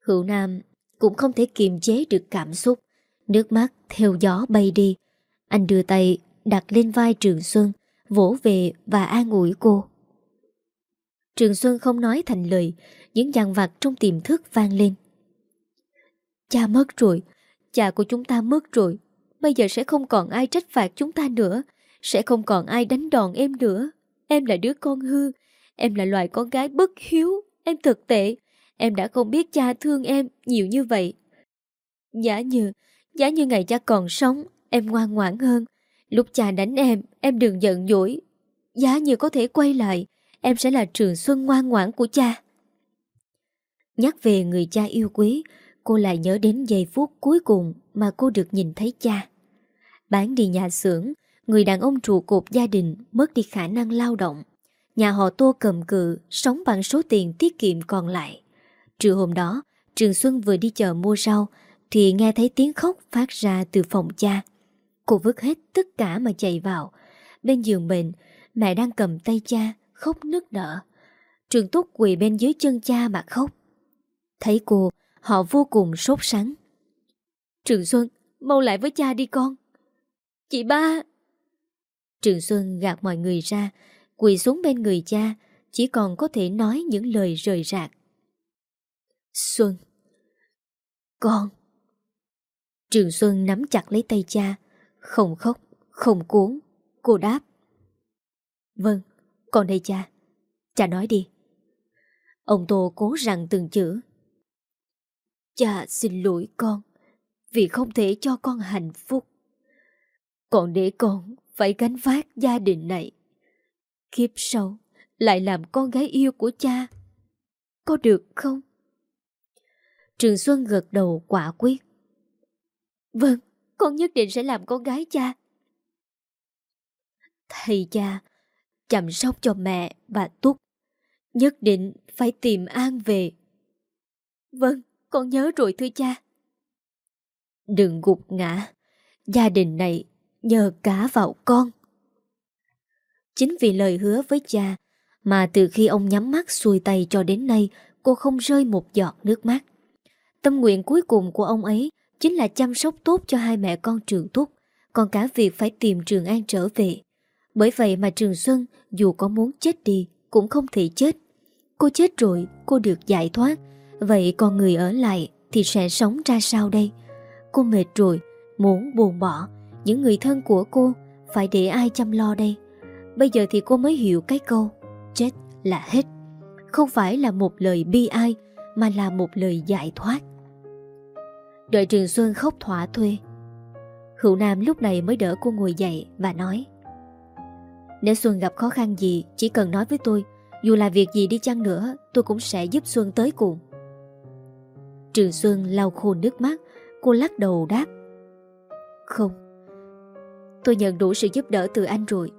Hữu Nam cũng không thể kiềm chế được cảm xúc. Nước mắt theo gió bay đi. Anh đưa tay đặt lên vai Trường Xuân, vỗ về và an ủi cô. Trường Xuân không nói thành lời, những dàn vặt trong tiềm thức vang lên. Cha mất rồi, cha của chúng ta mất rồi. Bây giờ sẽ không còn ai trách phạt chúng ta nữa, sẽ không còn ai đánh đòn em nữa. Em là đứa con hư, em là loài con gái bất hiếu, em thật tệ. Em đã không biết cha thương em nhiều như vậy. Giả như, giả như ngày cha còn sống, em ngoan ngoãn hơn. Lúc cha đánh em, em đừng giận dỗi. Giá như có thể quay lại, em sẽ là trường xuân ngoan ngoãn của cha. Nhắc về người cha yêu quý, cô lại nhớ đến giây phút cuối cùng mà cô được nhìn thấy cha. Bán đi nhà xưởng, người đàn ông trụ cột gia đình mất đi khả năng lao động. Nhà họ Tô cầm cự, sống bằng số tiền tiết kiệm còn lại. Trưa hôm đó, Trường Xuân vừa đi chợ mua rau, thì nghe thấy tiếng khóc phát ra từ phòng cha. Cô vứt hết tất cả mà chạy vào. Bên giường bệnh, mẹ đang cầm tay cha, khóc nức nở. Trường Túc quỳ bên dưới chân cha mà khóc. Thấy cô, họ vô cùng sốt sắng. Trường Xuân, mau lại với cha đi con. Chị ba! Trường Xuân gạt mọi người ra, quỳ xuống bên người cha, chỉ còn có thể nói những lời rời rạc. Xuân! Con! Trường Xuân nắm chặt lấy tay cha, không khóc, không cuốn. Cô đáp. Vâng, con đây cha. Cha nói đi. Ông Tô cố rằng từng chữ. Cha xin lỗi con vì không thể cho con hạnh phúc. Còn để con phải gánh vác gia đình này. Kiếp sau lại làm con gái yêu của cha. Có được không? Trường Xuân gật đầu quả quyết. Vâng, con nhất định sẽ làm con gái cha. Thầy cha, chăm sóc cho mẹ và Túc. Nhất định phải tìm An về. Vâng, con nhớ rồi thưa cha. Đừng gục ngã. Gia đình này nhờ cả vào con. Chính vì lời hứa với cha mà từ khi ông nhắm mắt xuôi tay cho đến nay cô không rơi một giọt nước mắt. Tâm nguyện cuối cùng của ông ấy chính là chăm sóc tốt cho hai mẹ con Trường Túc, còn cả việc phải tìm Trường An trở về. Bởi vậy mà Trường Xuân dù có muốn chết đi cũng không thể chết. Cô chết rồi, cô được giải thoát. Vậy còn người ở lại thì sẽ sống ra sao đây? Cô mệt rồi, muốn buồn bỏ. Những người thân của cô phải để ai chăm lo đây? Bây giờ thì cô mới hiểu cái câu Chết là hết Không phải là một lời bi ai Mà là một lời giải thoát Đợi Trường Xuân khóc thỏa thuê. Hữu Nam lúc này mới đỡ cô ngồi dậy Và nói, Nếu Xuân gặp khó khăn gì, Chỉ cần nói với tôi. Dù là việc gì đi chăng nữa, Tôi cũng sẽ giúp Xuân tới cùng. Trường Xuân lau khô nước mắt, Cô lắc đầu đáp, Không. Tôi nhận đủ sự giúp đỡ từ anh rồi.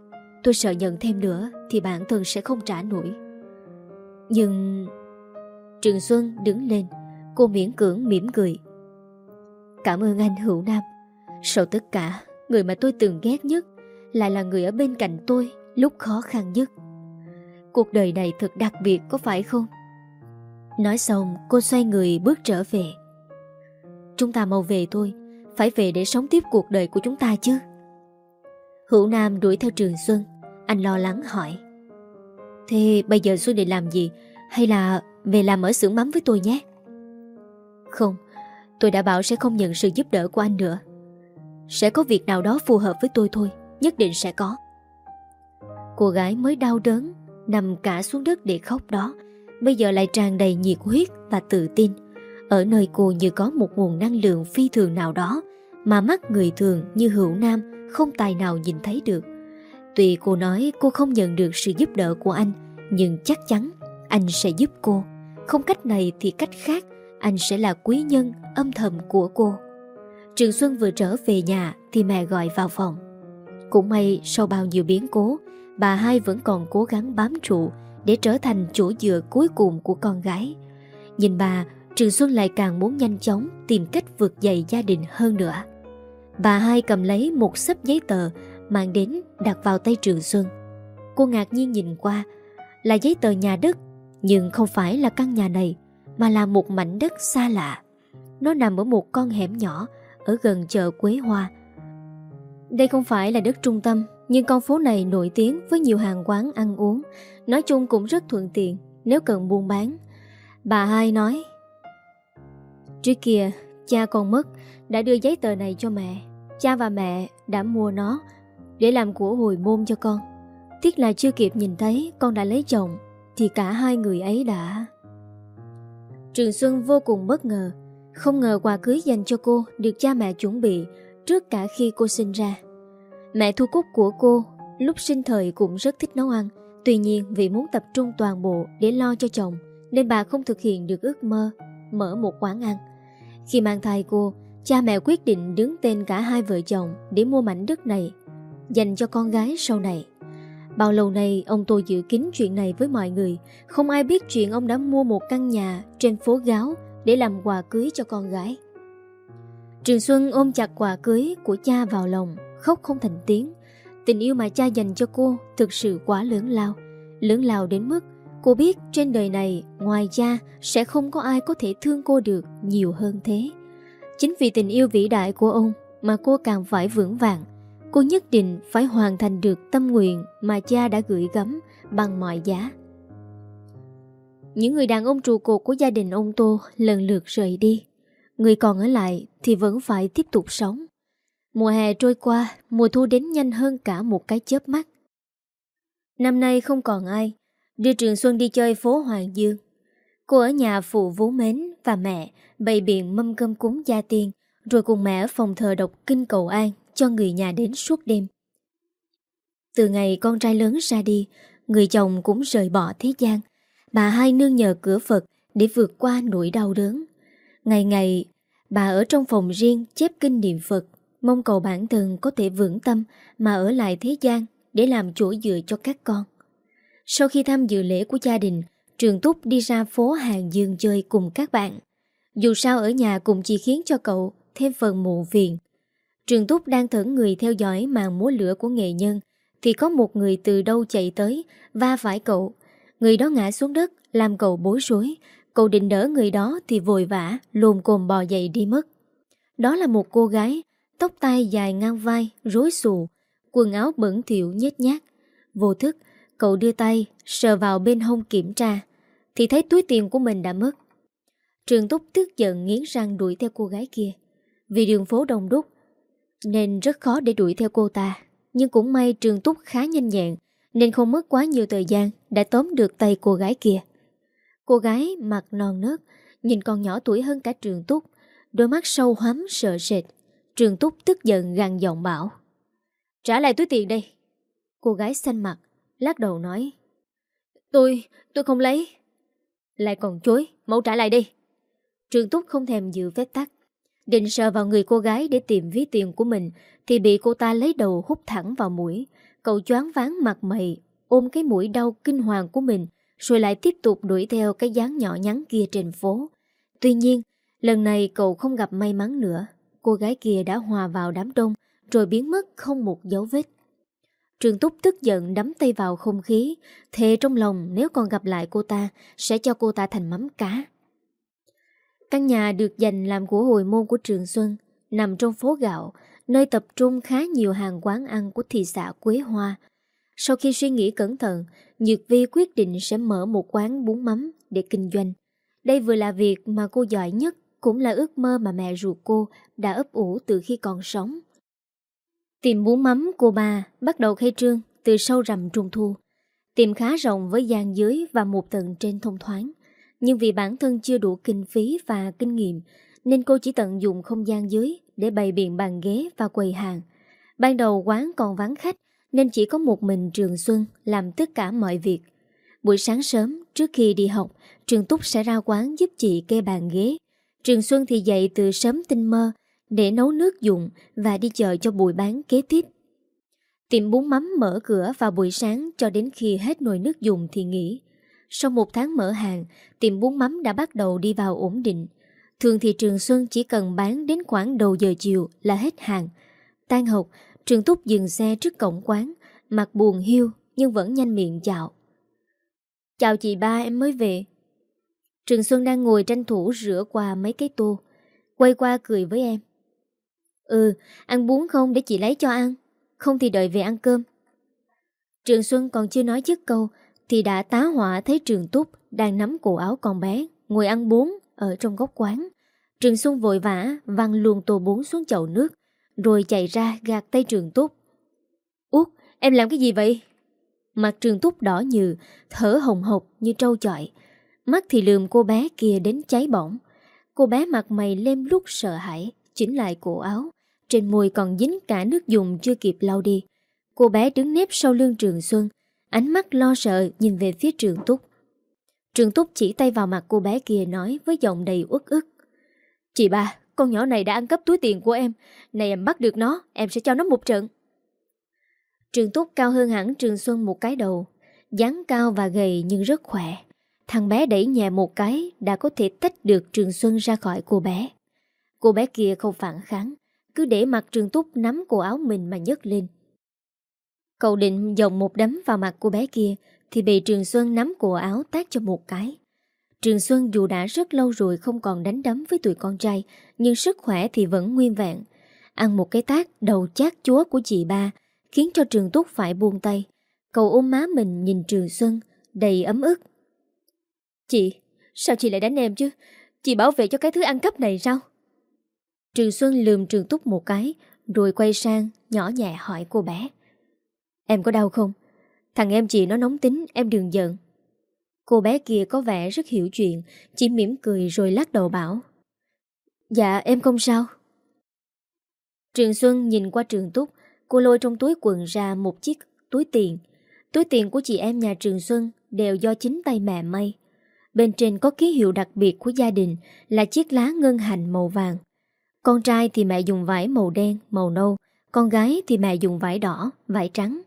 Tôi sợ nhận thêm nữa Thì bản thân sẽ không trả nổi. Nhưng Trường Xuân đứng lên, Cô miễn cưỡng mỉm cười. Cảm ơn anh, Hữu Nam. Sau tất cả, Người mà tôi từng ghét nhất Lại là người ở bên cạnh tôi Lúc khó khăn nhất. Cuộc đời này thật đặc biệt, có phải không? Nói xong, cô xoay người bước trở về. Chúng ta mau về thôi, Phải về để sống tiếp cuộc đời của chúng ta chứ. Hữu Nam đuổi theo Trường Xuân, Anh lo lắng hỏi. Thế bây giờ Xuân định làm gì? Hay là về làm ở xưởng mắm với tôi nhé? Không Tôi đã bảo sẽ không nhận sự giúp đỡ của anh nữa. Sẽ có việc nào đó phù hợp với tôi thôi, Nhất định sẽ có. Cô gái mới đau đớn, Nằm cả xuống đất để khóc đó. Bây giờ lại tràn đầy nhiệt huyết và tự tin. Ở nơi cô như có một nguồn năng lượng phi thường nào đó, Mà mắt người thường như hữu nam, Không tài nào nhìn thấy được. Tuy cô nói cô không nhận được sự giúp đỡ của anh, Nhưng chắc chắn anh sẽ giúp cô. Không cách này thì cách khác. Anh sẽ là quý nhân, âm thầm của cô. Trường Xuân vừa trở về nhà Thì mẹ gọi vào phòng. Cũng may, sau bao nhiêu biến cố, Bà hai vẫn còn cố gắng bám trụ Để trở thành chỗ dựa cuối cùng của con gái. Nhìn bà, Trường Xuân lại càng muốn nhanh chóng Tìm cách vượt dậy gia đình hơn nữa. Bà hai cầm lấy một sấp giấy tờ Mang đến đặt vào tay Trường Xuân. Cô ngạc nhiên nhìn qua, Là giấy tờ nhà đất, Nhưng không phải là căn nhà này. Mà là một mảnh đất xa lạ. Nó nằm ở một con hẻm nhỏ, Ở gần chợ Quế Hoa. Đây không phải là đất trung tâm, Nhưng con phố này nổi tiếng Với nhiều hàng quán ăn uống. Nói chung cũng rất thuận tiện, Nếu cần buôn bán. Bà hai nói, Trước kia, cha con mất, Đã đưa giấy tờ này cho mẹ. Cha và mẹ đã mua nó Để làm của hồi môn cho con. Tiếc là chưa kịp nhìn thấy con đã lấy chồng, Thì cả hai người ấy đã Trường Xuân vô cùng bất ngờ. Không ngờ quà cưới dành cho cô Được cha mẹ chuẩn bị Trước cả khi cô sinh ra. Mẹ Thu Cúc của cô Lúc sinh thời cũng rất thích nấu ăn, Tuy nhiên vì muốn tập trung toàn bộ Để lo cho chồng Nên bà không thực hiện được ước mơ Mở một quán ăn. Khi mang thai cô, Cha mẹ quyết định đứng tên cả hai vợ chồng Để mua mảnh đất này Dành cho con gái sau này. Bao lâu nay ông tôi giữ kín chuyện này với mọi người, Không ai biết chuyện ông đã mua một căn nhà Trên phố Gáo Để làm quà cưới cho con gái. Trường Xuân ôm chặt quà cưới của cha vào lòng, Khóc không thành tiếng. Tình yêu mà cha dành cho cô Thực sự quá lớn lao. Lớn lao đến mức Cô biết trên đời này, Ngoài cha, sẽ không có ai có thể thương cô được Nhiều hơn thế. Chính vì tình yêu vĩ đại của ông Mà cô càng phải vững vàng Cô nhất định phải hoàn thành được tâm nguyện Mà cha đã gửi gắm Bằng mọi giá. Những người đàn ông trụ cột của gia đình ông Tô Lần lượt rời đi. Người còn ở lại thì vẫn phải tiếp tục sống. Mùa hè trôi qua, Mùa thu đến nhanh hơn cả một cái chớp mắt. Năm nay không còn ai, Đưa Trường Xuân đi chơi phố Hoàng Dương. Cô ở nhà phụ vú mến và mẹ bày biện mâm cơm cúng gia tiên, rồi cùng mẹ ở phòng thờ đọc kinh cầu an cho người nhà đến suốt đêm. Từ ngày con trai lớn ra đi, người chồng cũng rời bỏ thế gian. Bà hai nương nhờ cửa Phật để vượt qua nỗi đau đớn. Ngày ngày, bà ở trong phòng riêng chép kinh niệm Phật, mong cầu bản thân có thể vững tâm mà ở lại thế gian để làm chỗ dựa cho các con. Sau khi tham dự lễ của gia đình, Trường Túc đi ra phố Hàng Dương chơi cùng các bạn. Dù sao ở nhà cũng chỉ khiến cho cậu thêm phần mụ phiền. Trường Túc đang thẫn người theo dõi màn múa lửa của nghệ nhân thì có một người từ đâu chạy tới va phải cậu. Người đó ngã xuống đất làm cậu bối rối. Cậu định đỡ người đó thì vội vã lùm cồm bò dậy đi mất. Đó là một cô gái tóc tai dài ngang vai, rối xù, quần áo bẩn thỉu nhét nhát. Vô thức, cậu đưa tay sờ vào bên hông kiểm tra thì thấy túi tiền của mình đã mất. Trường Túc tức giận nghiến răng đuổi theo cô gái kia. Vì đường phố đông đúc nên rất khó để đuổi theo cô ta. Nhưng cũng may Trường Túc khá nhanh nhẹn nên không mất quá nhiều thời gian đã tóm được tay cô gái kia. Cô gái mặt non nớt, nhìn còn nhỏ tuổi hơn cả Trường Túc, đôi mắt sâu hoắm sợ sệt. Trường Túc tức giận gằn giọng bảo. Trả lại túi tiền đây. Cô gái xanh mặt, lắc đầu nói. Tôi, tôi không lấy. Lại còn chối, mau trả lại đi. Trường Túc không thèm dự phép tắc. Định sờ vào người cô gái để tìm ví tiền của mình thì bị cô ta lấy đầu hút thẳng vào mũi. Cậu choáng váng mặt mày, ôm cái mũi đau kinh hoàng của mình rồi lại tiếp tục đuổi theo cái dáng nhỏ nhắn kia trên phố. Tuy nhiên, lần này cậu không gặp may mắn nữa. Cô gái kia đã hòa vào đám đông rồi biến mất không một dấu vết. Trường Túc tức giận đắm tay vào không khí, thề trong lòng nếu còn gặp lại cô ta sẽ cho cô ta thành mắm cá. Căn nhà được dành làm của hồi môn của Trường Xuân, nằm trong phố gạo, nơi tập trung khá nhiều hàng quán ăn của thị xã Quế Hoa. Sau khi suy nghĩ cẩn thận, Nhược Vi quyết định sẽ mở một quán bún mắm để kinh doanh. Đây vừa là việc mà cô giỏi nhất, cũng là ước mơ mà mẹ ruột cô đã ấp ủ từ khi còn sống. Tìm bún mắm cô bà bắt đầu khai trương từ sâu rằm trung thu. tìm khá rộng với gian dưới và một tầng trên thông thoáng. Nhưng vì bản thân chưa đủ kinh phí và kinh nghiệm nên cô chỉ tận dụng không gian dưới để bày biện bàn ghế và quầy hàng. Ban đầu quán còn vắng khách nên chỉ có một mình Trường Xuân làm tất cả mọi việc. Buổi sáng sớm, trước khi đi học, Trường Túc sẽ ra quán giúp chị kê bàn ghế. Trường Xuân thì dậy từ sớm tinh mơ để nấu nước dùng và đi chợ cho buổi bán kế tiếp. Tiệm bún mắm mở cửa vào buổi sáng cho đến khi hết nồi nước dùng thì nghỉ. Sau một tháng mở hàng, tiệm bún mắm đã bắt đầu đi vào ổn định. Thường thì Trường Xuân chỉ cần bán đến khoảng đầu giờ chiều là hết hàng. Tan học, Trường Túc dừng xe trước cổng quán, mặt buồn hiu nhưng vẫn nhanh miệng chào. Chào chị ba em mới về. Trường Xuân đang ngồi tranh thủ rửa qua mấy cái tô. Quay qua cười với em. Ừ, ăn bún không để chị lấy cho ăn. Không thì đợi về ăn cơm. Trường Xuân còn chưa nói dứt câu thì đã tá hỏa thấy Trường Túc đang nắm cổ áo con bé, ngồi ăn bún ở trong góc quán. Trường Xuân vội vã văng luôn tô bún xuống chậu nước, rồi chạy ra gạt tay Trường Túc. Út, em làm cái gì vậy? Mặt Trường Túc đỏ nhừ, thở hồng hộc như trâu chọi. Mắt thì lườm cô bé kia đến cháy bỏng. Cô bé mặt mày lem lúc sợ hãi, chỉnh lại cổ áo. Trên môi còn dính cả nước dùng chưa kịp lau đi. Cô bé đứng nếp sau lưng Trường Xuân, Ánh mắt lo sợ nhìn về phía trường túc. Trường túc chỉ tay vào mặt cô bé kia nói với giọng đầy uất ức. Chị ba, con nhỏ này đã ăn cắp túi tiền của em. Này em bắt được nó, em sẽ cho nó một trận. Trường túc cao hơn hẳn Trường Xuân một cái đầu dáng cao và gầy nhưng rất khỏe. Thằng bé đẩy nhẹ một cái đã có thể tách được Trường Xuân ra khỏi cô bé. Cô bé kia không phản kháng Cứ để mặt Trường Túc nắm cổ áo mình mà nhấc lên. Cậu định dòng một đấm vào mặt cô bé kia Thì bị Trường Xuân nắm cổ áo tác cho một cái. Trường Xuân dù đã rất lâu rồi không còn đánh đấm với tụi con trai Nhưng sức khỏe thì vẫn nguyên vẹn. Ăn một cái tác đầu chát chúa của chị ba Khiến cho Trường Túc phải buông tay. Cậu ôm má mình nhìn Trường Xuân Đầy ấm ức. Chị, sao chị lại đánh em chứ? Chị bảo vệ cho cái thứ ăn cắp này sao? Trường Xuân lườm Trường Túc một cái Rồi quay sang nhỏ nhẹ hỏi cô bé. Em có đau không? Thằng em chị nó nóng tính, em đừng giận. Cô bé kia có vẻ rất hiểu chuyện, chỉ mỉm cười rồi lắc đầu bảo. Dạ, em không sao. Trường Xuân nhìn qua trường túc, cô lôi trong túi quần ra một chiếc túi tiền. Túi tiền của chị em nhà Trường Xuân đều do chính tay mẹ may. Bên trên có ký hiệu đặc biệt của gia đình là chiếc lá ngân hành màu vàng. Con trai thì mẹ dùng vải màu đen, màu nâu, con gái thì mẹ dùng vải đỏ, vải trắng.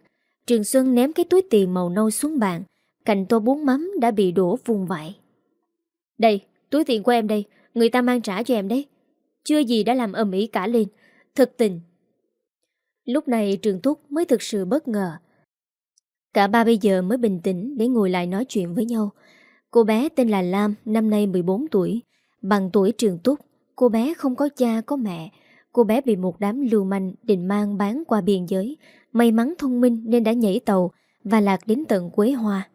Trường Xuân ném cái túi tiền màu nâu xuống bàn Cạnh tô bún mắm đã bị đổ vùng vải Đây, túi tiền của em đây Người ta mang trả cho em đấy Chưa gì đã làm ầm ĩ cả lên Thật tình, Lúc này Trường Túc mới thực sự bất ngờ. Cả ba bây giờ mới bình tĩnh để ngồi lại nói chuyện với nhau. Cô bé tên là Lam, năm nay 14 tuổi. Bằng tuổi Trường Túc, cô bé không có cha có mẹ. Cô bé bị một đám lưu manh định mang bán qua biên giới. May mắn thông minh nên đã nhảy tàu và lạc đến tận Quế Hoa.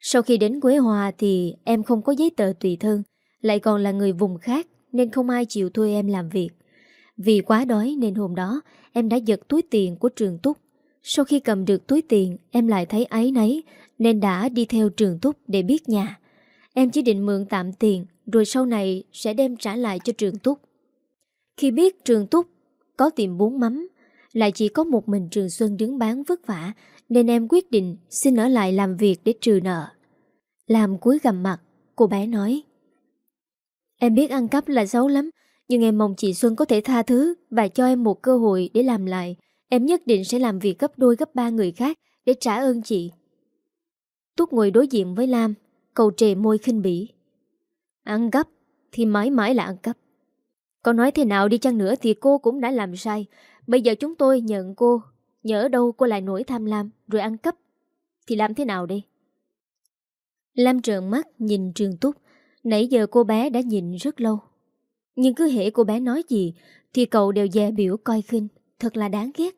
Sau khi đến Quế Hoa thì em không có giấy tờ tùy thân, lại còn là người vùng khác nên không ai chịu thuê em làm việc. Vì quá đói nên hôm đó em đã giật túi tiền của trường Túc. Sau khi cầm được túi tiền em lại thấy ấy nấy nên đã đi theo trường Túc để biết nhà. Em chỉ định mượn tạm tiền rồi sau này sẽ đem trả lại cho trường Túc. Khi biết trường Túc có tiệm bún mắm lại chỉ có một mình Trường Xuân đứng bán vất vả nên em quyết định xin ở lại làm việc để trừ nợ. Làm cuối gầm mặt, cô bé nói Em biết ăn cắp là xấu lắm nhưng em mong chị Xuân có thể tha thứ và cho em một cơ hội để làm lại. Em nhất định sẽ làm việc gấp đôi gấp ba người khác để trả ơn chị. Túc ngồi đối diện với Lam, cầu trề môi khinh bỉ. Ăn cắp thì mãi mãi là ăn cắp. Có nói thế nào đi chăng nữa thì cô cũng đã làm sai. Bây giờ chúng tôi nhận cô. Nhớ đâu cô lại nổi tham lam, rồi ăn cắp. Thì làm thế nào đi? Lam trợn mắt nhìn Trường Túc. Nãy giờ cô bé đã nhìn rất lâu. Nhưng cứ hễ cô bé nói gì, Thì cậu đều dè biểu coi khinh Thật là đáng ghét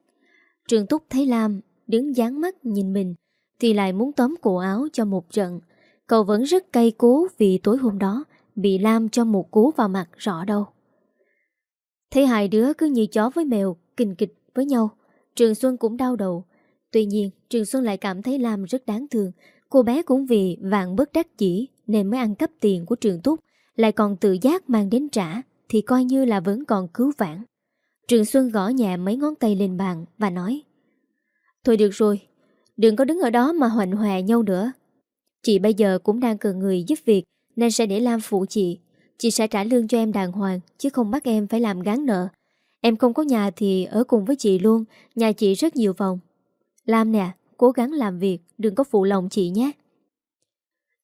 Trường Túc thấy Lam đứng dán mắt nhìn mình, Thì lại muốn tóm cổ áo cho một trận Cậu vẫn rất cay cú Vì tối hôm đó Bị Lam cho một cú vào mặt rõ đâu Thấy hai đứa cứ như chó với mèo Kinh kịch với nhau Trường Xuân cũng đau đầu Tuy nhiên Trường Xuân lại cảm thấy Lam rất đáng thương Cô bé cũng vì vạn bất đắc chỉ Nên mới ăn cắp tiền của Trường Túc Lại còn tự giác mang đến trả thì coi như là vẫn còn cứu vãn. Trường Xuân gõ nhẹ mấy ngón tay lên bàn và nói Thôi được rồi, đừng có đứng ở đó mà hoành hòa nhau nữa. Chị bây giờ cũng đang cần người giúp việc nên sẽ để Lam phụ chị. Chị sẽ trả lương cho em đàng hoàng chứ không bắt em phải làm gán nợ. Em không có nhà thì ở cùng với chị luôn, nhà chị rất nhiều phòng. Lam nè, cố gắng làm việc, đừng có phụ lòng chị nhé.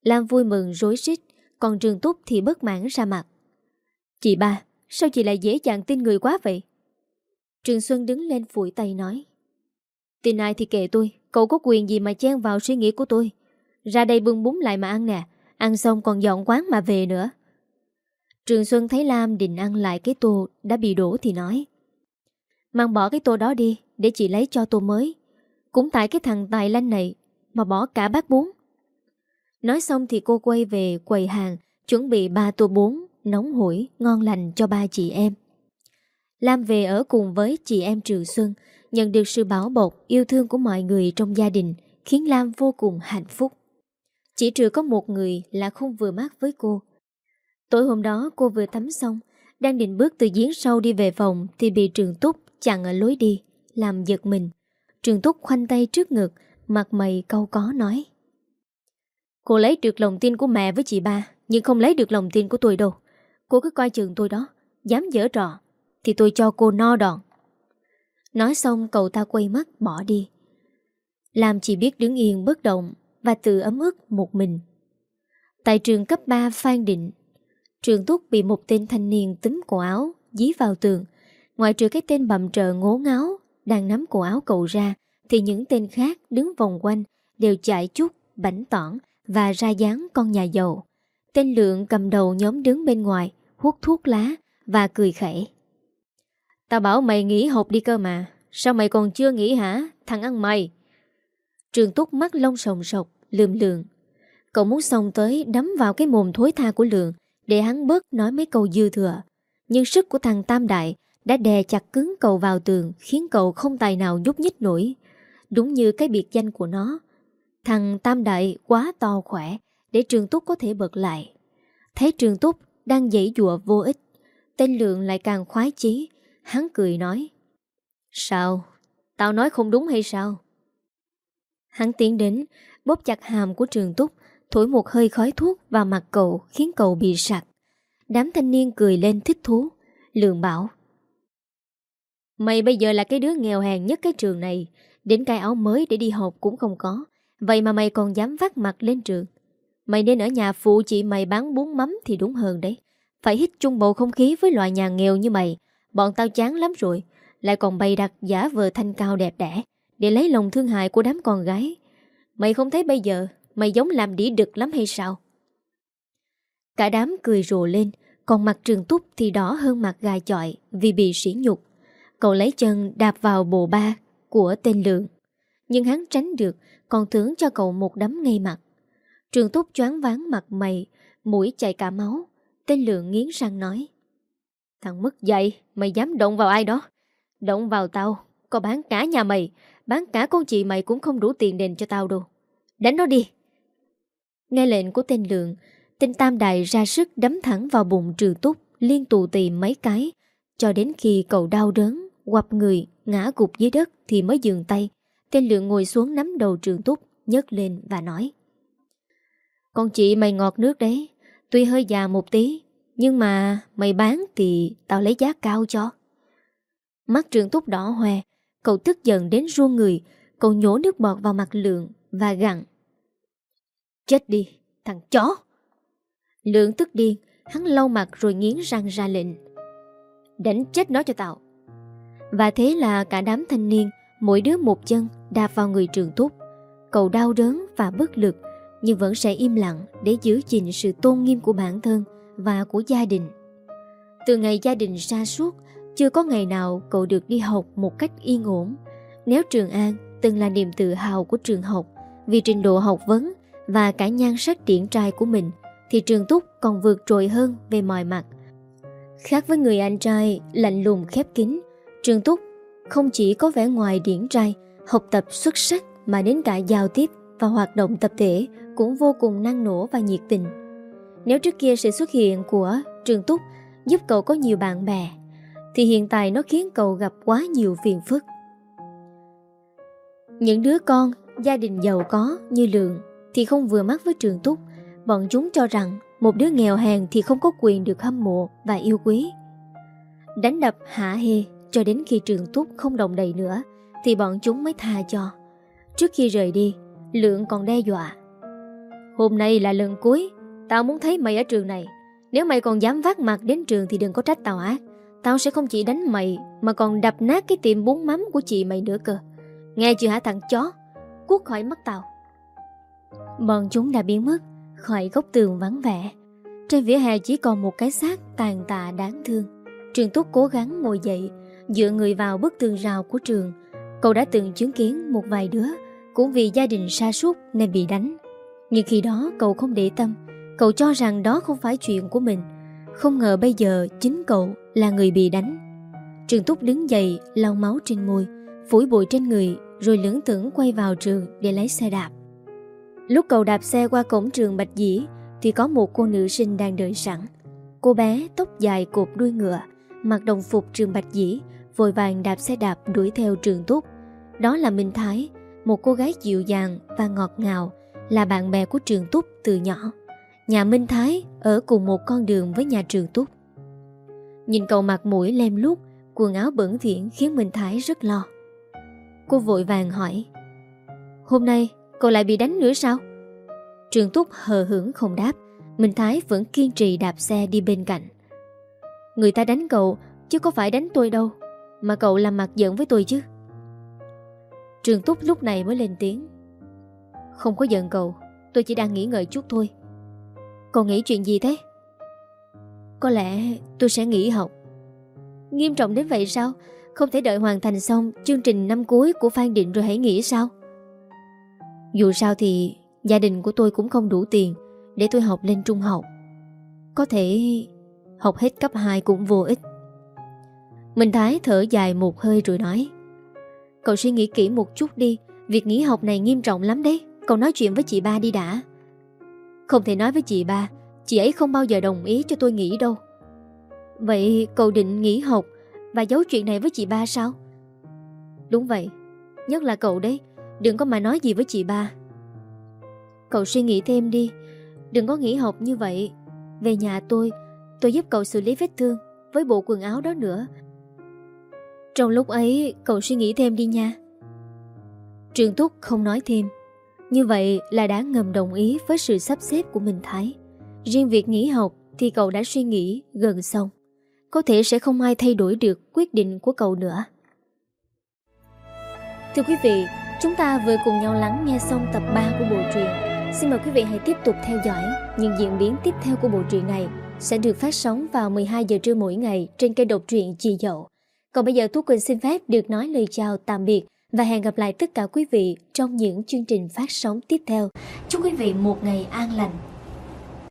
Lam vui mừng rối rít, còn Trường Túc thì bất mãn ra mặt. Chị ba, sao chị lại dễ dàng tin người quá vậy? Trường Xuân đứng lên phủi tay nói. Tin ai thì kệ tôi, cậu có quyền gì mà chen vào suy nghĩ của tôi. Ra đây bưng bún lại mà ăn nè, ăn xong còn dọn quán mà về nữa. Trường Xuân thấy Lam định ăn lại cái tô đã bị đổ thì nói. Mang bỏ cái tô đó đi, để chị lấy cho tô mới. Cũng tại cái thằng tài lanh này mà bỏ cả bát bún. Nói xong thì cô quay về quầy hàng, chuẩn bị ba tô bún nóng hổi, ngon lành cho ba chị em. Lam về ở cùng với chị em Trường Xuân, nhận được sự bảo bọc, yêu thương của mọi người trong gia đình, khiến Lam vô cùng hạnh phúc. Chỉ trừ có một người là không vừa mắt với cô. Tối hôm đó cô vừa tắm xong, đang định bước từ giếng sâu đi về phòng thì bị Trường Túc chặn ở lối đi, làm giật mình. Trường Túc khoanh tay trước ngực, mặt mày câu có nói. Cô lấy được lòng tin của mẹ với chị ba, nhưng không lấy được lòng tin của tôi đâu. Cô cứ coi chừng tôi đó Dám dở trò Thì tôi cho cô no đòn Nói xong cậu ta quay mắt bỏ đi Làm chị biết đứng yên bất động Và tự ấm ức một mình Tại trường cấp 3 Phan Định Trường Túc bị một tên thanh niên túm cổ áo Dí vào tường Ngoài trừ cái tên bầm trợ ngố ngáo Đang nắm cổ áo cậu ra Thì những tên khác đứng vòng quanh Đều chạy chút, bảnh tỏn Và ra dáng con nhà giàu Tên lượng cầm đầu nhóm đứng bên ngoài hút thuốc lá và cười khẩy. Tao bảo mày nghỉ hộp đi cơ mà, sao mày còn chưa nghỉ hả, thằng ăn mày? Trường túc mắt lông sồng sọc, lườm lượng. Cậu muốn xông tới đấm vào cái mồm thối tha của lượng để hắn bớt nói mấy câu dư thừa. Nhưng sức của thằng Tam Đại đã đè chặt cứng cậu vào tường khiến cậu không tài nào nhúc nhích nổi. Đúng như cái biệt danh của nó. Thằng Tam Đại quá to khỏe để Trường Túc có thể bật lại. Thấy Trường Túc đang dãy dụa vô ích. Tên Lượng lại càng khoái chí, hắn cười nói. Sao? Tao nói không đúng hay sao? Hắn tiến đến, bóp chặt hàm của trường túc, thổi một hơi khói thuốc vào mặt cậu khiến cậu bị sặc. Đám thanh niên cười lên thích thú. Lượng bảo. Mày bây giờ là cái đứa nghèo hèn nhất cái trường này, đến cái áo mới để đi học cũng không có. Vậy mà mày còn dám vắt mặt lên trường. Mày nên ở nhà phụ chị mày bán bún mắm thì đúng hơn đấy. Phải hít chung bầu không khí với loại nhà nghèo như mày. Bọn tao chán lắm rồi. Lại còn bày đặt giả vờ thanh cao đẹp đẽ Để lấy lòng thương hại của đám con gái Mày không thấy bây giờ Mày giống làm đĩ đực lắm hay sao? Cả đám cười rồ lên, Còn mặt trường túc thì đỏ hơn mặt gà chọi Vì bị sỉ nhục. Cậu lấy chân đạp vào bộ ba Của tên lượng. Nhưng hắn tránh được, Còn thưởng cho cậu một đấm ngay mặt. Trường túc choáng váng mặt mày, Mũi chảy cả máu. Tên lượng nghiến răng nói, Thằng mất dậy, Mày dám động vào ai đó? Động vào tao, Có bán cả nhà mày. Bán cả con chị mày cũng không đủ tiền đền cho tao đâu. Đánh nó đi. Nghe lệnh của tên lượng Tên Tam Đại ra sức đấm thẳng vào bụng trừ túc, Liên tù tìm mấy cái. Cho đến khi cậu đau đớn, Quặp người, ngã gục dưới đất Thì mới dừng tay. Tên lượng ngồi xuống nắm đầu trường túc, nhấc lên và nói. Con chị mày ngọt nước đấy, Tuy hơi già một tí, Nhưng mà mày bán thì tao lấy giá cao cho. Mắt trường túc đỏ hoe, Cậu tức giận đến ruông người, Cậu nhổ nước bọt vào mặt lượng Và gặn. Chết đi, thằng chó. Lượng tức điên Hắn lau mặt rồi nghiến răng ra lệnh. Đánh chết nó cho tao. Và thế là cả đám thanh niên Mỗi đứa một chân đạp vào người trường túc Cậu đau đớn và bất lực Nhưng vẫn sẽ im lặng Để giữ gìn sự tôn nghiêm của bản thân Và của gia đình. Từ ngày gia đình xa suốt chưa có ngày nào cậu được đi học một cách yên ổn. Nếu Trường An từng là niềm tự hào của trường học vì trình độ học vấn và cả nhan sắc điển trai của mình, thì Trường Túc còn vượt trội hơn về mọi mặt. Khác với người anh trai lạnh lùng khép kín, Trường Túc không chỉ có vẻ ngoài điển trai, học tập xuất sắc mà đến cả giao tiếp và hoạt động tập thể cũng vô cùng năng nổ và nhiệt tình. Nếu trước kia sự xuất hiện của Trường Túc giúp cậu có nhiều bạn bè thì hiện tại nó khiến cậu gặp quá nhiều phiền phức. Những đứa con, gia đình giàu có như Lượng thì không vừa mắt với Trường Túc. Bọn chúng cho rằng một đứa nghèo hèn thì không có quyền được hâm mộ và yêu quý. Đánh đập hạ hê cho đến khi Trường Túc không đồng đầy nữa thì bọn chúng mới tha cho. Trước khi rời đi, Lượng còn đe dọa. Hôm nay là lần cuối, tao muốn thấy mày ở trường này. Nếu mày còn dám vác mặt đến trường thì đừng có trách tao ác. Tao sẽ không chỉ đánh mày Mà còn đập nát cái tiệm bún mắm của chị mày nữa cơ Nghe chưa hả thằng chó Cút khỏi mắt tao Bọn chúng đã biến mất Khỏi góc tường vắng vẻ. Trên vỉa hè chỉ còn một cái xác tàn tạ đáng thương. Trường Túc cố gắng ngồi dậy Dựa người vào bức tường rào của trường. Cậu đã từng chứng kiến một vài đứa Cũng vì gia đình sa sút nên bị đánh. Nhưng khi đó cậu không để tâm Cậu cho rằng đó không phải chuyện của mình. Không ngờ bây giờ chính cậu là người bị đánh. Trường Túc đứng dậy, lau máu trên môi, phủi bụi trên người, rồi lưỡng tưởng quay vào trường để lấy xe đạp. Lúc cậu đạp xe qua cổng trường Bạch Dĩ, thì có một cô nữ sinh đang đợi sẵn. Cô bé tóc dài cột đuôi ngựa, mặc đồng phục trường Bạch Dĩ, vội vàng đạp xe đạp đuổi theo trường Túc. Đó là Minh Thái, một cô gái dịu dàng và ngọt ngào, là bạn bè của trường Túc từ nhỏ. Nhà Minh Thái ở cùng một con đường với nhà trường Túc. Nhìn cậu mặt mũi lem lút Quần áo bẩn thiện khiến Minh Thái rất lo Cô vội vàng hỏi Hôm nay cậu lại bị đánh nữa sao? Trường Túc hờ hững không đáp. Minh Thái vẫn kiên trì đạp xe đi bên cạnh. Người ta đánh cậu, Chứ có phải đánh tôi đâu. Mà cậu làm mặt giận với tôi chứ. Trường Túc lúc này mới lên tiếng. Không có giận cậu, Tôi chỉ đang nghĩ ngợi chút thôi. Cậu nghĩ chuyện gì thế? Có lẽ tôi sẽ nghỉ học. Nghiêm trọng đến vậy sao? Không thể đợi hoàn thành xong Chương trình năm cuối của Phan Định rồi hãy nghỉ sao? Dù sao thì Gia đình của tôi cũng không đủ tiền Để tôi học lên trung học. Có thể học hết cấp 2 cũng vô ích. Mình Thái thở dài một hơi rồi nói, Cậu suy nghĩ kỹ một chút đi, Việc nghỉ học này nghiêm trọng lắm đấy, Cậu nói chuyện với chị ba đi đã. Không thể nói với chị ba, Chị ấy không bao giờ đồng ý cho tôi nghỉ đâu. Vậy cậu định nghỉ học Và giấu chuyện này với chị ba sao? Đúng vậy, Nhất là cậu đấy Đừng có mà nói gì với chị ba. Cậu suy nghĩ thêm đi. Đừng có nghỉ học như vậy. Về nhà tôi Tôi giúp cậu xử lý vết thương Với bộ quần áo đó nữa. Trong lúc ấy cậu suy nghĩ thêm đi nha. Trường Túc không nói thêm. Như vậy là đã ngầm đồng ý với sự sắp xếp của Minh Thái. Riêng việc nghỉ học thì cậu đã suy nghĩ gần xong. Có thể sẽ không ai thay đổi được quyết định của cậu nữa. Thưa quý vị, chúng ta vừa cùng nhau lắng nghe xong tập 3 của bộ truyện. Xin mời quý vị hãy tiếp tục theo dõi những diễn biến tiếp theo của bộ truyện này sẽ được phát sóng vào 12 giờ trưa mỗi ngày trên kênh độc truyện Chị Dậu. Còn bây giờ thú Quỳnh xin phép được nói lời chào tạm biệt và hẹn gặp lại tất cả quý vị trong những chương trình phát sóng tiếp theo. Chúc quý vị một ngày an lành